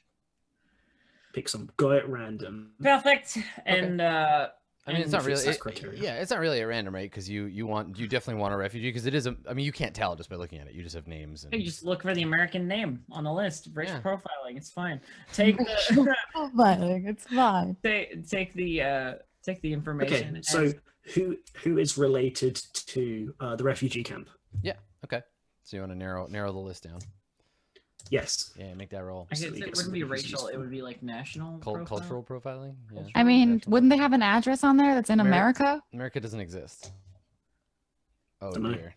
Pick some guy at random.
perfect. And uh,
I mean, it's not really.
success
it-
criteria.
yeah, it's not really at random, right? Because you you want you definitely want a refugee because it is a. I mean, you can't tell just by looking at it. You just have names and.
you just look for the American name on the list. Racial
Yeah.
profiling, it's fine. Take the
profiling. It's fine.
take, take the uh, take the information.
Okay, so
and-
who who is related to uh, the refugee camp? Yeah.
Okay. So you want to narrow narrow the list down?
Yes.
Yeah, make that roll.
I guess
we
it wouldn't be
somebody who's
racial. It would be like national.
Cul-
profile.
cultural profiling. Yeah.
Cultural.
I mean,
National
wouldn't they have an address on there that's in
Ameri-
America?
America doesn't exist. Oh
Dunno.
dear,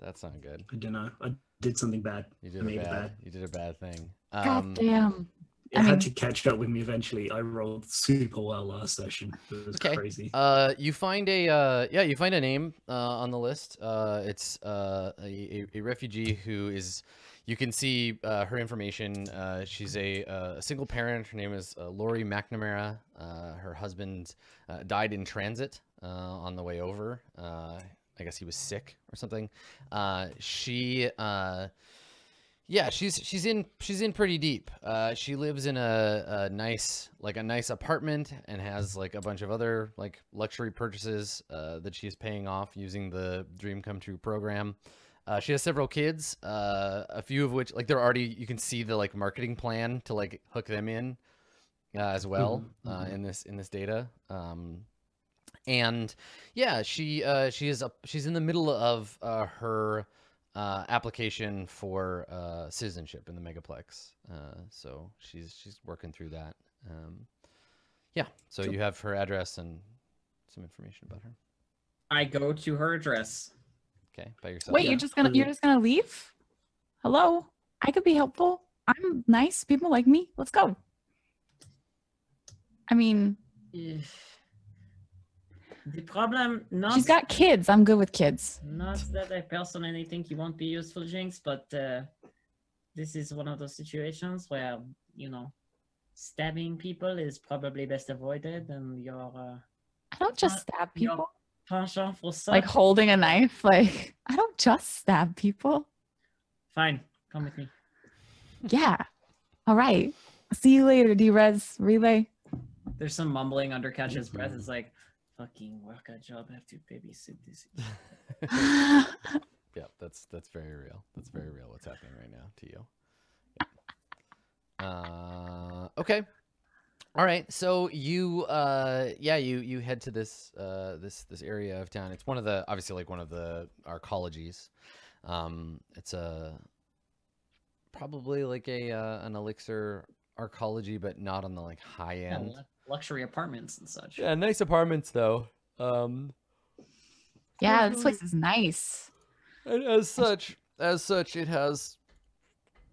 that's not good.
I don't know. I did something bad.
You did a
made
bad,
bad.
You did a bad thing.
God
Um,
damn.
It
I
had
mean-
to catch up with me eventually. I rolled super well last session. It was
Okay.
crazy.
Uh, you find a uh, yeah, you find a name uh, on the list. Uh, it's uh, a, a, a refugee who is. You can see uh, her information. Uh, she's a, uh, a single parent. Her name is uh, Lori McNamara. Uh, her husband uh, died in transit on the way over. I guess he was sick or something. She. Yeah, she's she's in she's in pretty deep. She lives in a, a nice like a nice apartment and has like a bunch of other like luxury purchases that she's paying off using the Dream Come True program. Uh, she has several kids, uh, a few of which like they're already you can see the like marketing plan to like hook them in uh, as well uh,
mhm.
in this in this data. Um, and yeah, she uh, she is up, she's in the middle of uh, her uh, application for uh, citizenship in the megaplex. Uh, so she's she's working through that. Um, yeah. So
Cool.
you have her address and some information about her.
I go to her address.
Okay, by yourself.
Wait,
yeah,
you're just gonna you're just gonna leave? Hello? I could be helpful. I'm nice. People like me. Let's go. I mean,
The problem, not
she's got kids. I'm good with kids.
Not that I personally think you won't be useful, Jinx, but uh, this is one of those situations where, you know, stabbing people is probably best avoided, and your uh,
I don't just stab people.
Penchant for such.
like holding a knife. Like I don't just stab people.
Fine, come with me.
Yeah. All right. See you later, D-Res Relay.
There's some mumbling under Catch's breath. It's like, fucking work a job, I have to babysit this.
yeah, that's that's very real. That's very real. What's happening right now to you? Yeah. Uh, okay. All right. So you, uh, yeah, you you head to this uh this this area of town. It's one of the obviously like one of the arcologies. Um, it's a probably like a uh, an elixir arcology, but not on the like high end.
lu- luxury apartments and such.
Yeah, nice apartments though. Um,
yeah, this place is nice.
And as such, as such, it has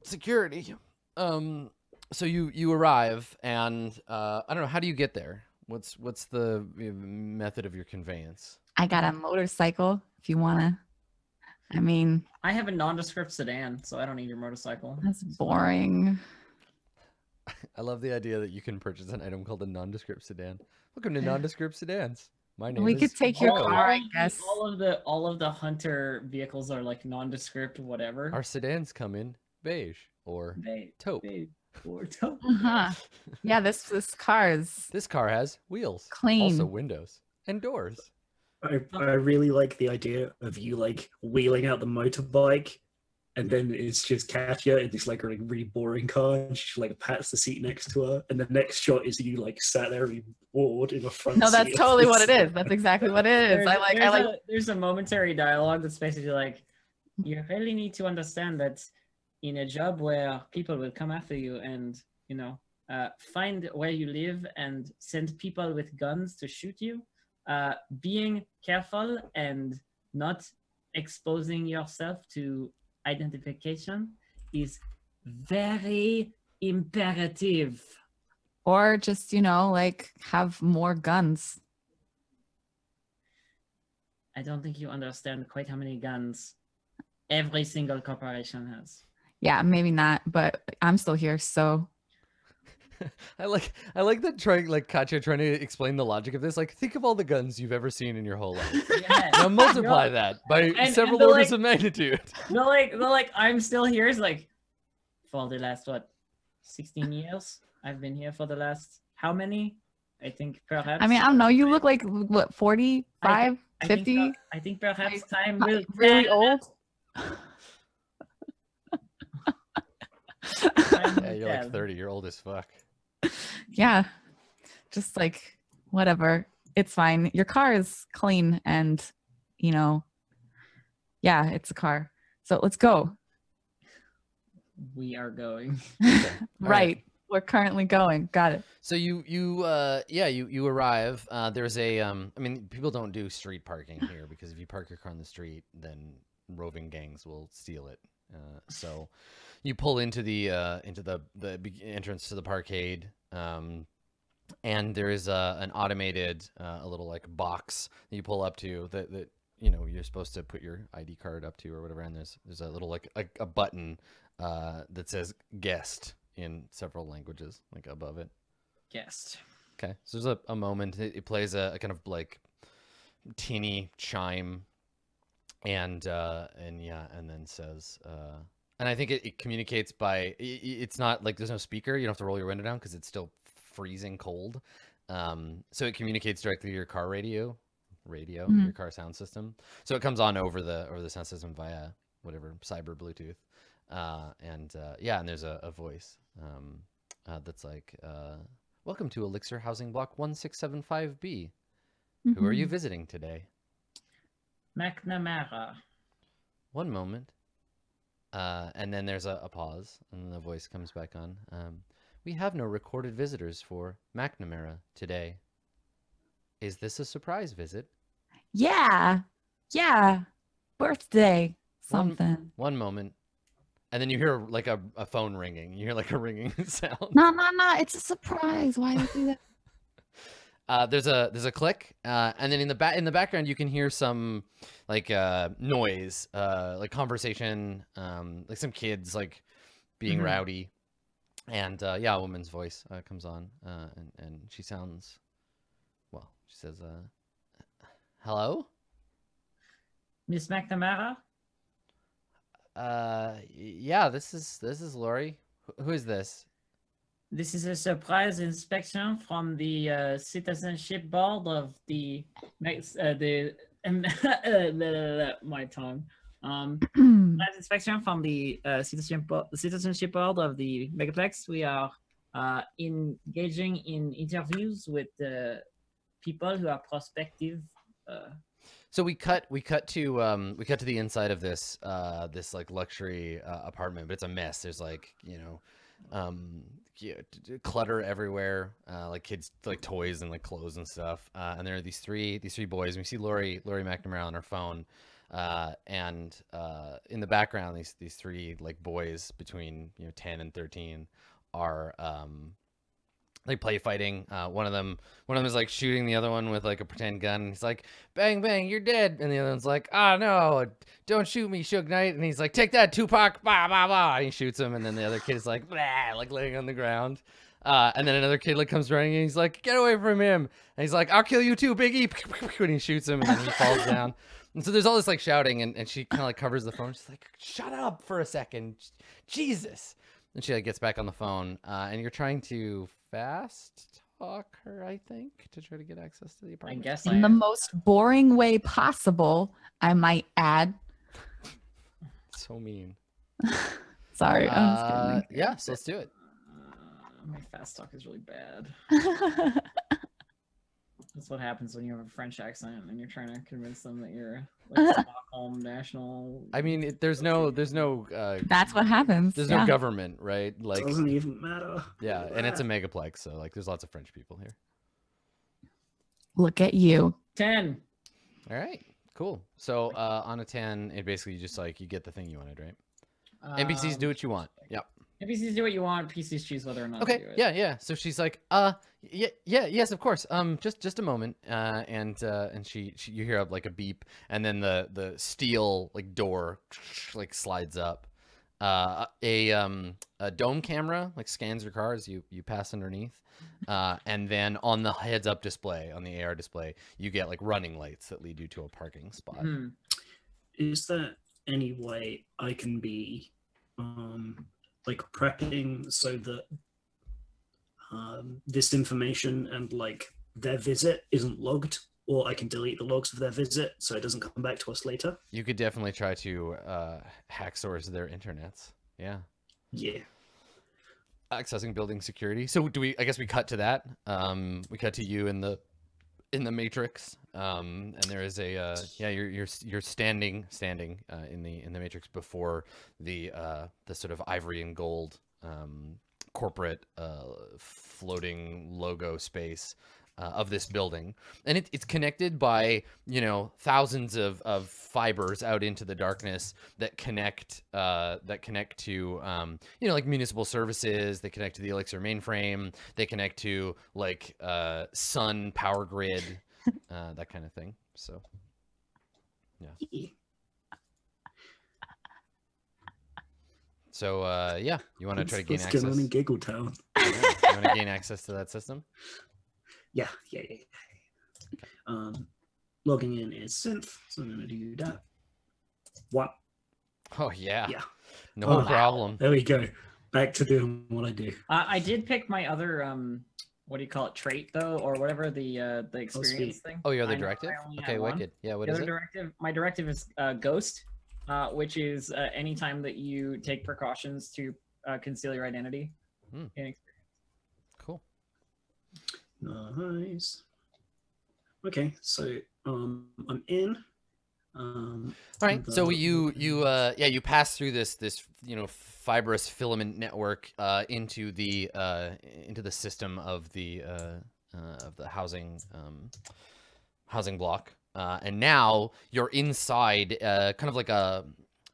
security. Um, so you you arrive, and uh, I don't know how do you get there. What's what's the method of your conveyance?
I got a motorcycle if you wanna. I mean,
I have a nondescript sedan, so I don't need your motorcycle.
that's boring.
I love the idea that you can purchase an item called a nondescript sedan. Welcome to nondescript sedans. My name
We
is
could take your car, I guess.
All of the all of the hunter vehicles are like nondescript, whatever.
Our sedans come in beige or
They,
taupe.
they, or taupe.
Uh-huh. Yeah, this this car is
This car has wheels, clean, also
clean.
windows and doors.
I, I really like the idea of you like wheeling out the motorbike and then it's just Katya in this like really, really boring car and she like pats the seat next to her and the next shot is you like sat there really bored in the front
No, that's
seat
totally what it is. That's exactly what it is.
There's,
I like I like
a, there's a momentary dialogue that's basically like, you really need to understand that in a job where people will come after you and you know uh, find where you live and send people with guns to shoot you, uh, being careful and not exposing yourself to identification is very imperative.
or just, you know, like have more guns.
I don't think you understand quite how many guns every single corporation has.
Yeah, maybe not, but I'm still here, so
I like I like that trying like Katya trying to explain the logic of this. Like, think of all the guns you've ever seen in your whole life.
Yeah.
Now multiply
No,
that by
and
several
the,
orders
like-
of magnitude.
No, like, the like, I'm still here. Is like, for the last what, 16 years? I've been here for the last how many? I think perhaps.
I mean, I don't know. You look like what, 45,
I think,
50?
per- I think perhaps time will
really old?
Time will
Yeah, you're like 30. You're old as fuck.
yeah. Just like whatever. It's fine. Your car is clean and, you know, yeah, it's a car. So let's go.
We are going.
right.
right. We're currently going. Got it.
So you you uh yeah you you arrive. Uh, there's a um I mean people don't do street parking here because if you park your car on the street, then roving gangs will steal it. Uh, so you pull into the uh into the the entrance to the parkade. Um, and there is a, an automated uh, a little like box that you pull up to that that you know you're supposed to put your ID card up to or whatever. And there's there's a little like a, a button uh, that says guest in several languages like above it.
Guest.
Okay, so there's a, a moment. It, it plays a, a kind of like teeny chime, and uh, and yeah, and then says, uh, and I think it, it communicates by. i- i it's not like there's no speaker. You don't have to roll your window down because it's still freezing cold. Um, so it communicates directly to your car radio, radio,
Mhm.
your car sound system. So it comes on over the over the sound system via whatever cyber Bluetooth. Uh, and uh, yeah, and there's a, a voice um, uh, that's like. Uh, Welcome to Elixir Housing Block 1675B. Who are you
Mhm.
visiting today?
McNamara.
One moment. Uh, and then there's a, a pause, and the voice comes back on. Um, we have no recorded visitors for McNamara today. Is this a surprise visit?
Yeah. Yeah. Birthday. Something.
One moment. And then you hear like a, a phone ringing. You hear like a ringing sound.
No, no, no. It's a surprise. Why would you do that?
Uh, there's a there's a click, uh, and then in the back in the background you can hear some like uh, noise, uh, like conversation, um, like some kids like being
Mhm.
rowdy, and uh, yeah, a woman's voice uh, comes on, uh, and and she sounds, well, she says, uh, Hello?
Miss McNamara?
Uh, yeah, this is this is Lori. Wh- Who is this?
This is a surprise inspection from the uh, citizenship board of the next uh, the my tongue. Um, surprise inspection from the uh, citizenship bo- citizenship board of the megaplex. We are uh, engaging in interviews with uh, people who are prospective. Uh,
So we cut we cut to um we cut to the inside of this uh this like luxury uh, apartment, but it's a mess. There's like you know um d- d- clutter everywhere, uh, like kids like toys and like clothes and stuff. Uh, and there are these three these three boys. And we see Lori Lori McNamara on her phone, uh, and uh, in the background these these three like boys between you know ten and thirteen are um like play fighting. Uh, one of them one of them is like shooting the other one with like a pretend gun. He's like bang bang you're dead. And the other one's like ah no don't shoot me Suge Knight. And he's like take that Tupac bah bah bah and he shoots him. And then the other kid's like blah like laying on the ground. Uh, and then another kid like comes running and he's like get away from him. And he's like I'll kill you too Biggie. And he shoots him and then he falls down. And so there's all this like shouting and, and she kind of like covers the phone. She's like shut up for a second. Jesus and she like gets back on the phone uh, and you're trying to fast talk her I think to try to get access to the apartment.
I
apartment
guess I
In the
am.
most boring way possible, I might add.
so mean
Sorry, I'm
Uh,
just kidding.
yeah, so let's do it.
Uh, my fast talk is really bad. That's what happens when you have a French accent and you're trying to convince them that you're like Stockholm national.
I mean, it, there's no, there's no, uh,
That's what happens.
there's
yeah.
no government, right? Like,
Doesn't even matter.
yeah, and it's a megaplex, so like, there's lots of French people here.
Look at you.
ten.
All right, cool. So uh, on a ten, it basically you just like you get the thing you wanted, right? NPCs do
Um,
what you want. Yep.
NPCs do what you want. PCs choose whether or not
Okay.
do it.
Yeah, yeah. So she's like, uh, yeah, yeah, yes, of course. Um, just, just a moment. Uh, and uh, and she, she, you hear like a beep, and then the the steel like door like slides up. Uh, a um a dome camera like scans your car as you you pass underneath. Uh, and then on the heads up display on the AR display, you get like running lights that lead you to a parking spot.
Hmm.
Is there any way I can be um like prepping so that um this information and like their visit isn't logged or I can delete the logs of their visit so it doesn't come back to us later?
You could definitely try to uh, hack source their internets. Yeah.
Yeah.
accessing building security. So do we? I guess we cut to that. Um, we cut to you in the in the matrix. Um, and there is a uh, yeah. You're you're you're standing standing uh, in the in the matrix before the uh, the sort of ivory and gold um, corporate uh, floating logo space. Uh, of this building, and it, it's connected by you know thousands of, of fibers out into the darkness that connect uh, that connect to um, you know like municipal services. They connect to the Elixir mainframe. They connect to like uh, Sun power grid, uh, that kind of thing. So
Yeah.
so uh, yeah, you want to try to gain access?
going on in Giggle Town?
Yeah, you want to gain access to that system?
Yeah, yeah, yeah. yeah. Um, logging in is synth, so I'm gonna do that. What?
Oh yeah,
Yeah.
no
Oh, wow.
problem.
There we go. Back to doing what I do.
Uh, I did pick my other um, what do you call it, trait though, or whatever the uh the experience thing.
Oh, you're the
I
directive. Okay,
had one.
wicked. Yeah, what
the
is
other
it?
directive, my directive is uh, ghost, uh, which is uh, anytime that you take precautions to uh, conceal your identity.
Hmm.
in experience.
Cool.
Nice. Okay, so um, I'm in. Um,
All right. So you you uh yeah you pass through this this you know fibrous filament network uh into the uh into the system of the uh, uh of the housing um housing block uh and now you're inside uh kind of like a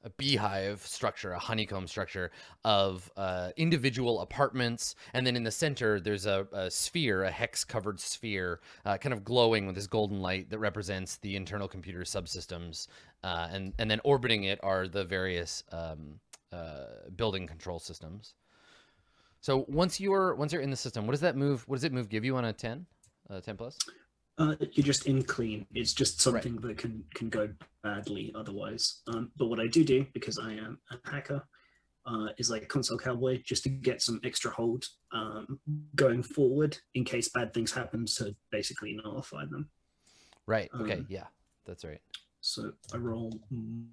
a beehive structure, a honeycomb structure of uh, individual apartments, and then in the center there's a, a sphere, a hex-covered sphere, uh, kind of glowing with this golden light that represents the internal computer subsystems, uh, and and then orbiting it are the various um, uh, building control systems. So once you're once you're in the system, what does that move? What does it move give you on a ten? Uh, ten plus?
Uh, you're just in clean. It's just something that can can go badly otherwise. Um, but what I do do because I am a hacker uh, is like console cowboy just to get some extra hold um, going forward in case bad things happen to basically nullify them.
Right. Okay.
Um,
yeah, that's right.
So I roll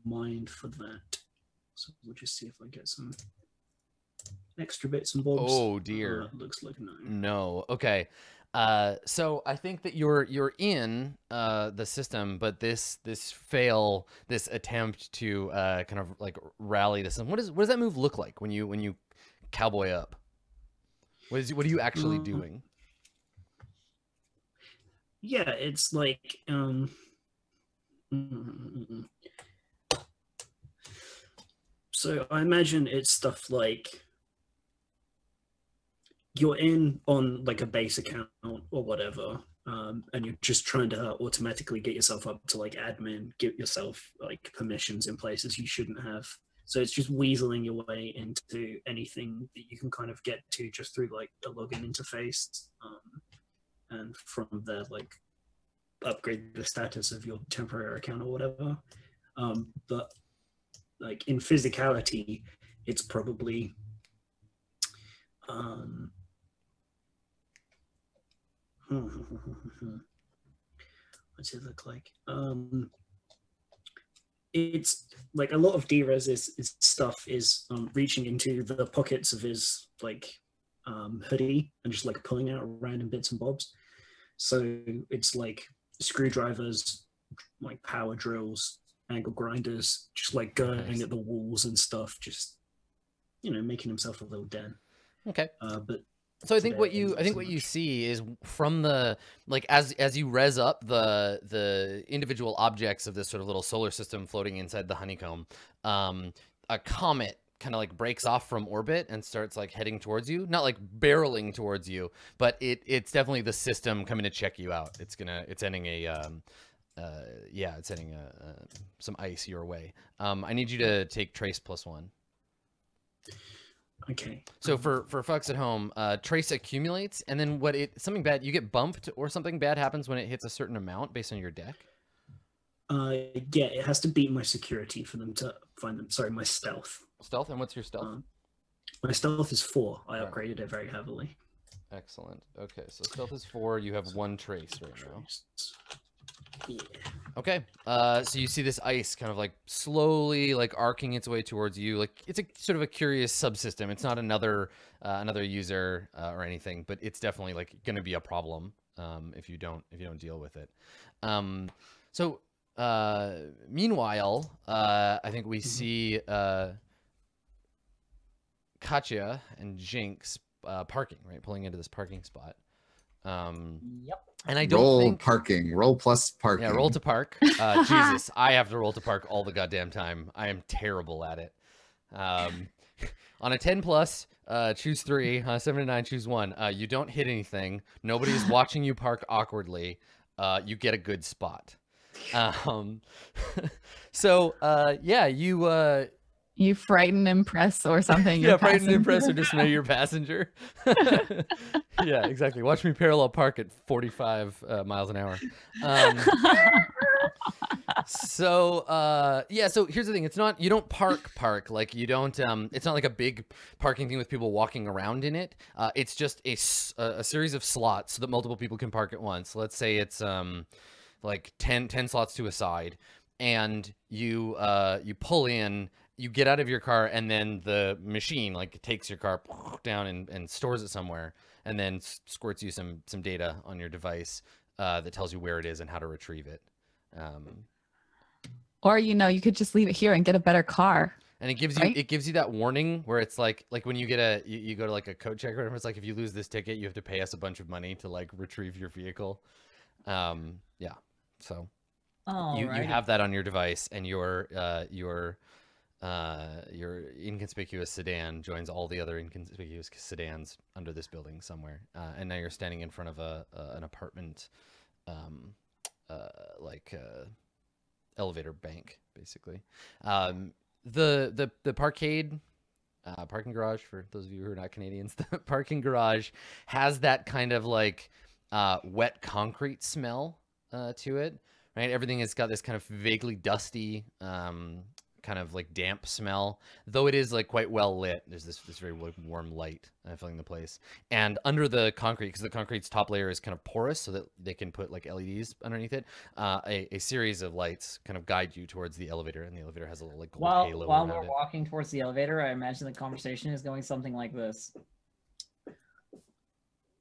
mind for that. So we'll just see if I get some extra bits and bobs.
Oh dear.
Uh, looks like no.
No. Okay. Uh, so I think that you're you're in uh, the system, but this this fail, this attempt to uh, kind of like rally the system. What does what does that move look like when you when you cowboy up? What is what are you actually
Uh,
doing?
Yeah, it's like um mm, so I imagine it's stuff like you're in on like a base account or whatever, um, and you're just trying to automatically get yourself up to like admin, get yourself like permissions in places you shouldn't have. So it's just weaseling your way into anything that you can kind of get to just through like the login interface. Um, and from there like upgrade the status of your temporary account or whatever um but like in physicality it's probably um what's it look like um it's like a lot of Drez is, is stuff is um, reaching into the pockets of his like um, hoodie and just like pulling out random bits and bobs. So it's like screwdrivers, like power drills, angle grinders, just like going at the walls and stuff, just you know, making himself a little den.
Okay.
Uh, but
So I think what you I think what you see is from the like as as you res up the the individual objects of this sort of little solar system floating inside the honeycomb, um, a comet kind of like breaks off from orbit and starts like heading towards you, not like barreling towards you, but it it's definitely the system coming to check you out. It's gonna it's sending a um, uh, yeah, it's sending a, uh, some ice your way. Um, I need you to take trace plus one.
Okay.
So
um,
for for fucks at home, uh, trace accumulates, and then what it something bad you get bumped or something bad happens when it hits a certain amount based on your deck.
uh, yeah, it has to beat my security for them to find them. Sorry, my stealth.
Stealth, and what's your stealth?
Um, my stealth is four. I upgraded it very heavily.
Excellent. Okay, so stealth is four. You have one trace right now.
Yeah.
Okay. Uh, so you see this ice kind of like slowly like arcing its way towards you. Like it's a sort of a curious subsystem. It's not another uh, another user uh, or anything, but it's definitely like going to be a problem um, if you don't if you don't deal with it. Um, so uh, meanwhile, uh, I think we see uh, Katya and Jinx uh, parking right, pulling into this parking spot. Um,
Yep.
and I don't
roll
think
parking. Roll plus parking.
yeah, roll to park. Uh, Jesus, I have to roll to park all the goddamn time. I am terrible at it. Um, on a 10 plus, uh, choose three. On a 7 to 9, choose one. Uh, you don't hit anything. Nobody's watching you park awkwardly. Uh, you get a good spot. Um, so, uh, yeah, you, uh,
You frighten, impress, or something.
yeah, frighten, impress, or dismay your passenger. yeah, exactly. Watch me parallel park at 45 uh, miles an hour. Um, so uh yeah so here's the thing it's not you don't park park like you don't um it's not like a big parking thing with people walking around in it uh it's just a a series of slots so that multiple people can park at once let's say it's um like 10 10 slots to a side and you uh you pull in you get out of your car and then the machine like takes your car down and, and stores it somewhere and then squirts you some some data on your device uh, that tells you where it is and how to retrieve it um,
or you know, you could just leave it here and get a better car.
and it gives you
Right?
it gives you that warning where it's like like when you get a you, you go to like a code check or whatever it's like if you lose this ticket you have to pay us a bunch of money to like retrieve your vehicle um yeah so
Oh,
you, you have that on your device and your uh your uh your inconspicuous sedan joins all the other inconspicuous sedans under this building somewhere uh, and now you're standing in front of a, an apartment um uh like uh elevator bank basically um the the the parkade uh, parking garage for those of you who are not Canadians. The parking garage has that kind of like uh, wet concrete smell to it. Right, everything has got this kind of vaguely dusty, um, kind of like damp smell. Though it is like quite well lit. There's this this very like, warm light uh, filling the place. And under the concrete, because the concrete's top layer is kind of porous, so that they can put like LEDs underneath it. Uh, a, a series of lights kind of guide you towards the elevator, and the elevator has a little like gold
While
halo
while
around
we're
it.
walking towards the elevator, I imagine the conversation is going something like this.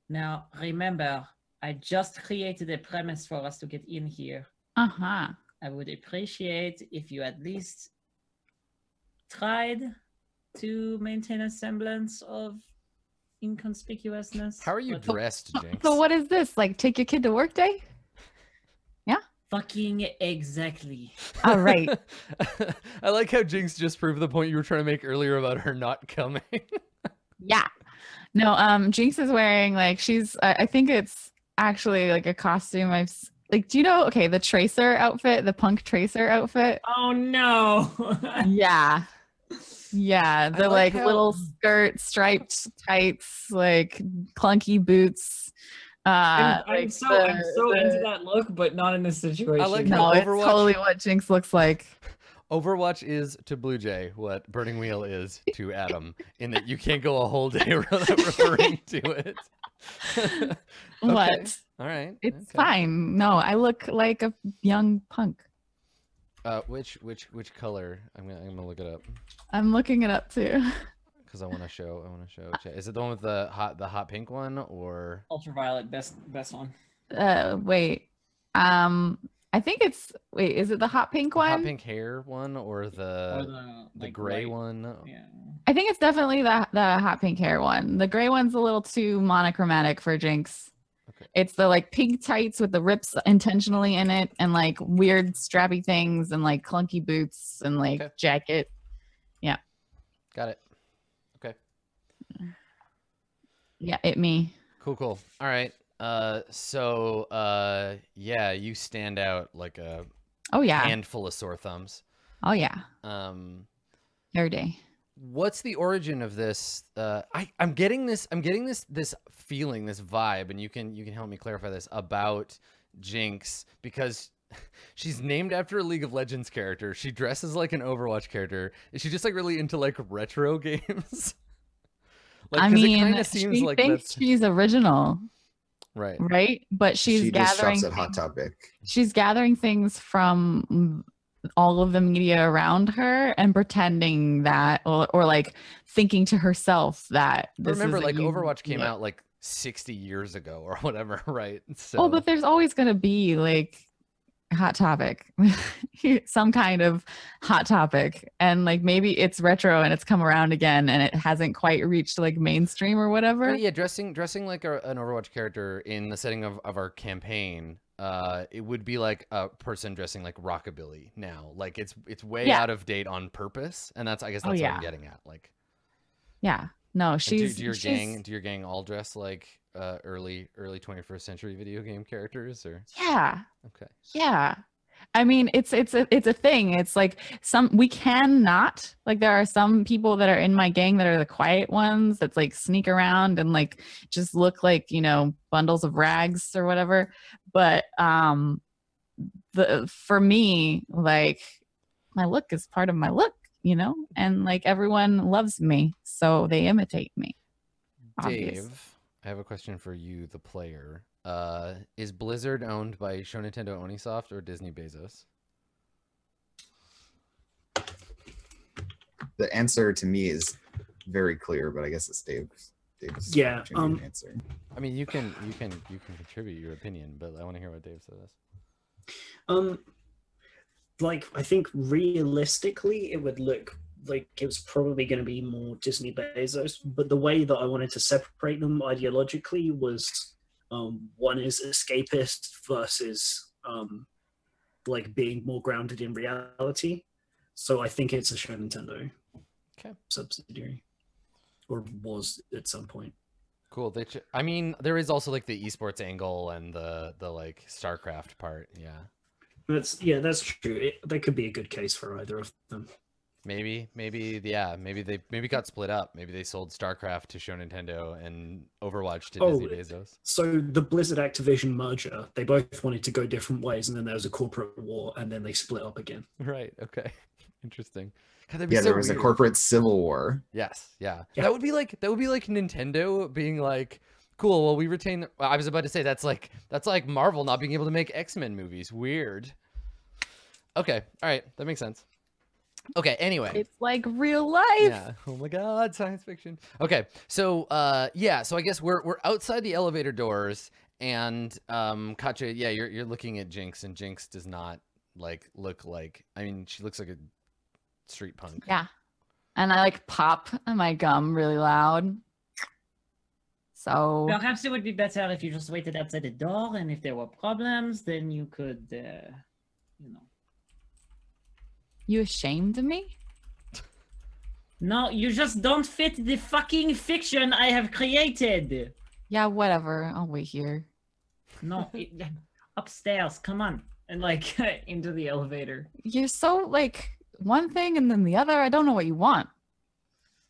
Now, remember, I just created a premise for us to get in here.
Uh-huh.
I would appreciate if you at least tried to maintain a semblance of inconspicuousness.
How are you
but
dressed, Jinx?
So what is this? Like take your kid to work day? Yeah.
Fucking exactly.
All right.
I like how Jinx just proved the point you were trying to make earlier about her not coming.
Yeah. No, um, Jinx is wearing like she's I, I think it's actually like a costume I've like do you know okay, the tracer outfit, the punk tracer outfit?
Oh no.
Yeah. Yeah, the
like
like,
how-
little skirt, striped tights, like clunky boots. Uh,
I'm, I'm
like
so I'm
the-
into that look, but not in this situation.
like
No,
how
it's totally what Jinx looks like.
Overwatch is to Blue Jay what Burning Wheel is to Adam, in that you can't go a whole day without referring to it. Okay,
What?
All right.
It's
okay.
fine. No, I look like a young punk.
Uh, which which which color? I'm gonna I'm gonna look it up
I'm looking it up too.
because I want to show I want to show. Is it the one with the hot the hot pink one or?
Ultraviolet, best best one.
Uh, wait. Um, I think it's wait. Is it the hot pink
the
one?
hot pink hair one or
or
the Uh, the
the like,
gray
white-
one?
Yeah.
I think it's definitely the the hot pink hair one. The gray one's a little too monochromatic for Jinx. It's the like pink tights with the rips intentionally in it, and like weird strappy things, and like clunky boots, and like
Okay.
jacket. Yeah.
Got it. Okay.
Yeah, it me.
Cool, cool. All right. Uh, so uh, yeah, you stand out like a
Oh yeah.
handful of sore thumbs.
oh yeah.
Um,
Every day.
What's the origin of this? Uh, I I'm getting this. I'm getting this this feeling, this vibe, and you can you can help me clarify this about Jinx because. She's named after a League of Legends character. She dresses like an Overwatch character. Is she just like really into like retro games? like,
I
'cause it
mean,
kinda seems
she
like
thinks
that's
she's original,
right.
right? But she's
she just
gathering.
shops at Hot
things-
Topic.
she's gathering things from all of the media around her and pretending that or, or like thinking to herself that this
remember,
is
like Overwatch came
yeah.
out like 60 years ago or whatever, right? So
oh but there's always going to be like hot topic some kind of hot topic and like maybe it's retro and it's come around again and it hasn't quite reached like mainstream or whatever
yeah, dressing dressing like a, an Overwatch character in the setting of, of our campaign, uh, it would be like a person dressing like rockabilly now. Like it's it's way
Yeah.
out of date on purpose, and that's I guess
Oh,
that's what. I'm getting at. Like,
yeah no
and do,
she's
do your
she's-
gang do your gang all dress like uh, early early 21st century video game characters or
yeah
okay?
Yeah. I mean, it's it's a it's a thing. It's like some we cannot like there are some people that are in my gang that are the quiet ones that's like sneak around and like just look like, you know, bundles of rags or whatever. But um the for me, like my look is part of my look, you know? And like everyone loves me, so they imitate me. obvious.
Dave, I have a question for you, the player. Uh, is Blizzard owned by Show Nintendo Onisoft or Disney Bezos?
The answer to me is very clear, but I guess it's Dave's. Dave's
Yeah, um,
answer.
I mean, you can you can you can contribute your opinion, but I want to hear what Dave says.
Um, like I think realistically, it would look like it was probably going to be more Disney Bezos. But the way that I wanted to separate them ideologically was, um, one is escapist versus um, like being more grounded in reality. So I think it's a Show Nintendo
Okay.
subsidiary, or was at some point.
Cool. They ch- I mean, there is also like the esports angle and the the like StarCraft part. Yeah.
That's yeah, that's true. It, that could be a good case for either of them.
Maybe, maybe, yeah, maybe they maybe got split up. Maybe they sold StarCraft to Show Nintendo and Overwatch to
Oh,
Disney Bezos.
So the Blizzard Activision merger, they both wanted to go different ways, and then there was a corporate war, and then they split up again.
Right. Okay. Interesting. God,
Yeah,
so
there was a corporate civil war.
Yes. Yeah.
Yeah.
That would be like that would be like Nintendo being like, cool. Well, we retain. well, I was about to say that's like that's like Marvel not being able to make X Men movies. Weird. Okay. All right. That makes sense. Okay. Anyway.
It's like real life.
Yeah. Oh my god, science fiction. Okay. So uh yeah, so I guess we're we're outside the elevator doors and um Katya, yeah, you're you're looking at Jinx and Jinx does not like look like I mean, she looks like a street punk.
Yeah. And I like pop my gum really loud. So
Perhaps it would be better if you just waited outside the door, and if there were problems, then you could, uh, you know.
You ashamed of me?
No, you just don't fit the fucking fiction I have created.
Yeah, whatever. I'll wait here.
No, it, upstairs. Come on, and like into the elevator.
You're so like one thing and then the other. I don't know what you want.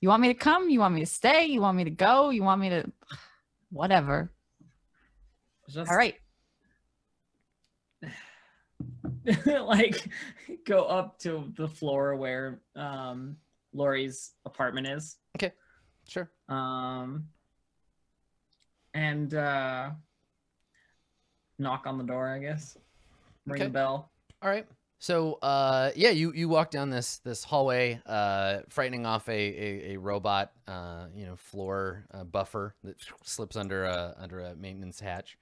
You want me to come? You want me to stay? You want me to go? You want me to whatever.
Just
All right.
like go up to the floor where um Lori's apartment is. Okay.
Sure.
Um and uh knock on the door, I guess. Ring
Okay.
the bell.
All right. So uh yeah, you you walk down this this hallway uh frightening off a a, a robot uh you know floor uh, buffer that slips under a under a maintenance hatch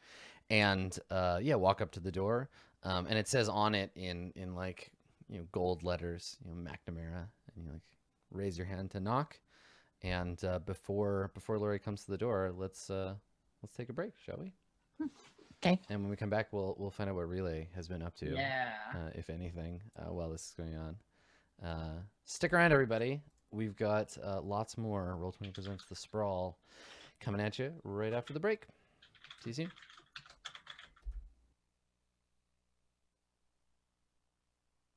and uh yeah, walk up to the door. Um and it says on it in in like you know gold letters, you know McNamara and you like raise your hand to knock. And uh before before Lori comes to the door, let's uh let's take a break, shall we?
Okay.
And when we come back, we'll we'll find out what Relay has been up to
Yeah.
uh, if anything, uh, while this is going on. Uh, stick around, everybody. We've got uh, lots more. Roll 20 presents The Sprawl coming at you right after the break. See you soon.